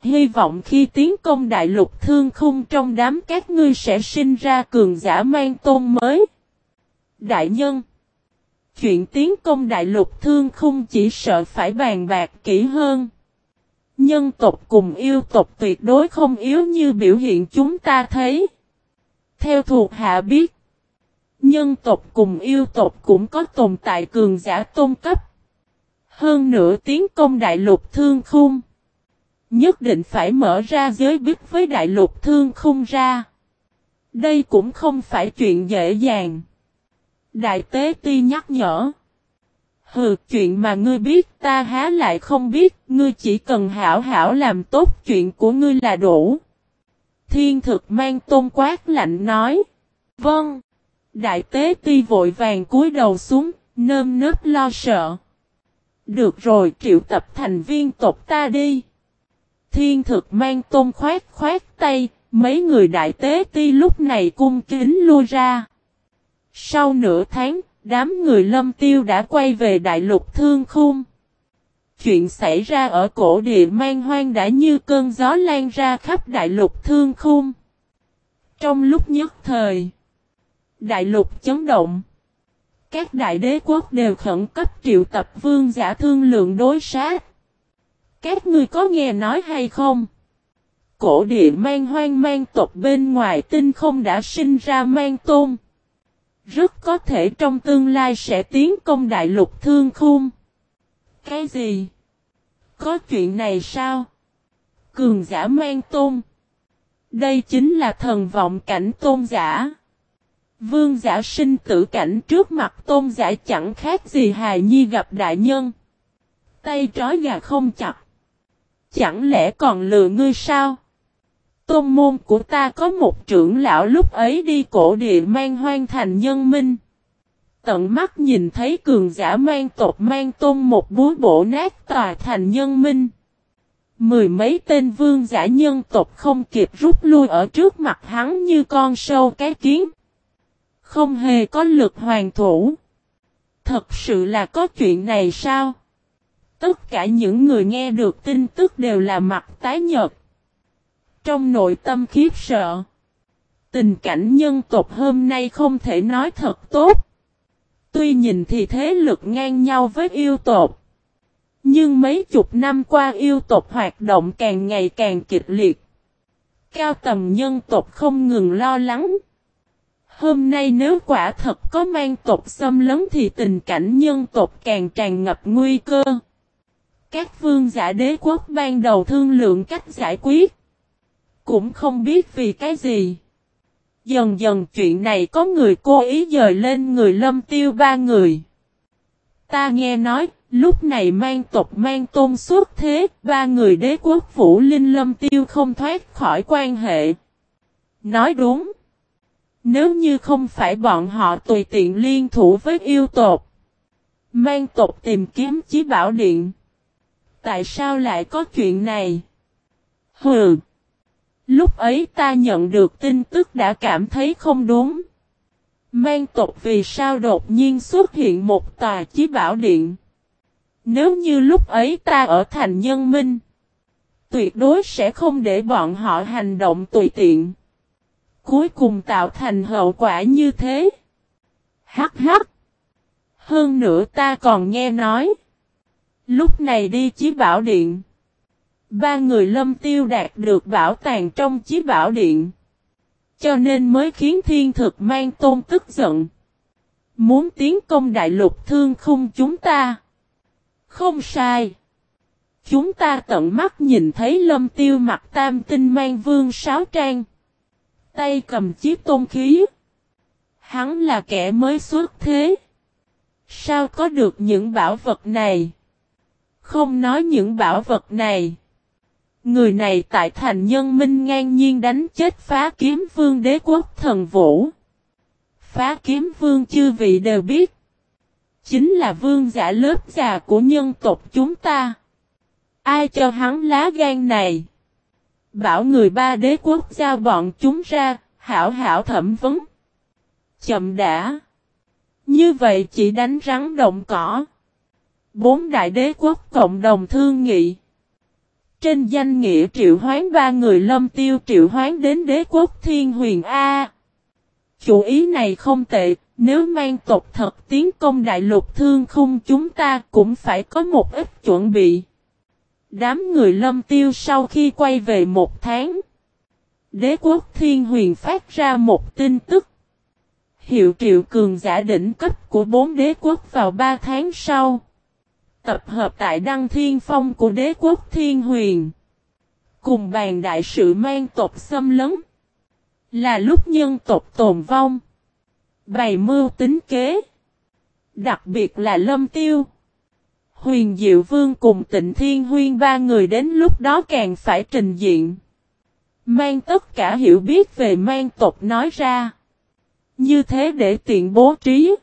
Hy vọng khi tiến công đại lục thương khung trong đám các ngươi sẽ sinh ra cường giả mang tôn mới. Đại nhân, Chuyện tiến công đại lục thương khung chỉ sợ phải bàn bạc kỹ hơn. Nhân tộc cùng yêu tộc tuyệt đối không yếu như biểu hiện chúng ta thấy. Theo thuộc hạ biết, nhân tộc cùng yêu tộc cũng có tồn tại cường giả tôn cấp. Hơn nữa tiến công đại lục thương khung. Nhất định phải mở ra giới biết với đại lục thương khung ra. Đây cũng không phải chuyện dễ dàng. Đại tế ti nhắc nhở. Hừ, chuyện mà ngươi biết ta há lại không biết, ngươi chỉ cần hảo hảo làm tốt chuyện của ngươi là đủ. Thiên thực mang tôn quát lạnh nói. Vâng. Đại tế ti vội vàng cúi đầu xuống, nơm nớp lo sợ. Được rồi triệu tập thành viên tộc ta đi. Thiên thực mang tôn khoát khoát tay, mấy người đại tế ti lúc này cung kính lui ra. Sau nửa tháng, đám người lâm tiêu đã quay về đại lục thương khung. Chuyện xảy ra ở cổ địa mang hoang đã như cơn gió lan ra khắp đại lục thương khung. Trong lúc nhất thời, đại lục chấn động. Các đại đế quốc đều khẩn cấp triệu tập vương giả thương lượng đối sát. Các ngươi có nghe nói hay không? Cổ địa mang hoang mang tộc bên ngoài tinh không đã sinh ra mang tôn. Rất có thể trong tương lai sẽ tiến công đại lục thương khung. Cái gì? Có chuyện này sao? Cường giả mang tôn. Đây chính là thần vọng cảnh tôn giả. Vương giả sinh tử cảnh trước mặt tôn giả chẳng khác gì hài nhi gặp đại nhân. Tay trói gà không chặt. Chẳng lẽ còn lừa ngươi sao? Tôn môn của ta có một trưởng lão lúc ấy đi cổ địa mang hoang thành nhân minh. Tận mắt nhìn thấy cường giả mang tộc mang tôn một búa bổ nát tòa thành nhân minh. Mười mấy tên vương giả nhân tộc không kịp rút lui ở trước mặt hắn như con sâu cái kiến. Không hề có lực hoàn thủ. Thật sự là có chuyện này sao? Tất cả những người nghe được tin tức đều là mặt tái nhợt trong nội tâm khiếp sợ. Tình cảnh nhân tộc hôm nay không thể nói thật tốt. Tuy nhìn thì thế lực ngang nhau với yêu tộc. Nhưng mấy chục năm qua yêu tộc hoạt động càng ngày càng kịch liệt. Cao tầm nhân tộc không ngừng lo lắng. Hôm nay nếu quả thật có mang tộc xâm lấn thì tình cảnh nhân tộc càng tràn ngập nguy cơ. Các vương giả đế quốc ban đầu thương lượng cách giải quyết. Cũng không biết vì cái gì. Dần dần chuyện này có người cố ý dời lên người lâm tiêu ba người. Ta nghe nói, lúc này mang tộc mang tôn suốt thế, ba người đế quốc vũ linh lâm tiêu không thoát khỏi quan hệ. Nói đúng. Nếu như không phải bọn họ tùy tiện liên thủ với yêu tộc. Mang tộc tìm kiếm chí bảo điện. Tại sao lại có chuyện này? Hừ. Lúc ấy ta nhận được tin tức đã cảm thấy không đúng. Mang tộc vì sao đột nhiên xuất hiện một tòa chí bảo điện. Nếu như lúc ấy ta ở thành nhân minh. Tuyệt đối sẽ không để bọn họ hành động tùy tiện. Cuối cùng tạo thành hậu quả như thế. Hắc hắc. Hơn nữa ta còn nghe nói. Lúc này đi chí bảo điện. Ba người lâm tiêu đạt được bảo tàng trong chí bảo điện. Cho nên mới khiến thiên thực mang tôn tức giận. Muốn tiến công đại lục thương khung chúng ta. Không sai. Chúng ta tận mắt nhìn thấy lâm tiêu mặt tam tinh mang vương sáo trang. Tay cầm chiếc tôn khí. Hắn là kẻ mới xuất thế. Sao có được những bảo vật này? Không nói những bảo vật này. Người này tại thành nhân minh ngang nhiên đánh chết phá kiếm vương đế quốc thần vũ. Phá kiếm vương chư vị đều biết. Chính là vương giả lớp già của nhân tộc chúng ta. Ai cho hắn lá gan này? Bảo người ba đế quốc giao bọn chúng ra, hảo hảo thẩm vấn. Chậm đã. Như vậy chỉ đánh rắn động cỏ. Bốn đại đế quốc cộng đồng thương nghị. Trên danh nghĩa triệu hoán ba người lâm tiêu triệu hoán đến đế quốc thiên huyền A. Chủ ý này không tệ, nếu mang tộc thật tiến công đại lục thương khung chúng ta cũng phải có một ít chuẩn bị. Đám người lâm tiêu sau khi quay về một tháng. Đế quốc thiên huyền phát ra một tin tức. Hiệu triệu cường giả đỉnh cấp của bốn đế quốc vào ba tháng sau tập hợp tại Đăng Thiên Phong của đế quốc Thiên Huyền. Cùng bàn đại sự mang tộc xâm lấn. Là lúc nhân tộc tồn vong. Bày mưu tính kế. Đặc biệt là Lâm Tiêu. Huyền Diệu Vương cùng tịnh Thiên Huyên ba người đến lúc đó càng phải trình diện. Mang tất cả hiểu biết về mang tộc nói ra. Như thế để tiện bố trí.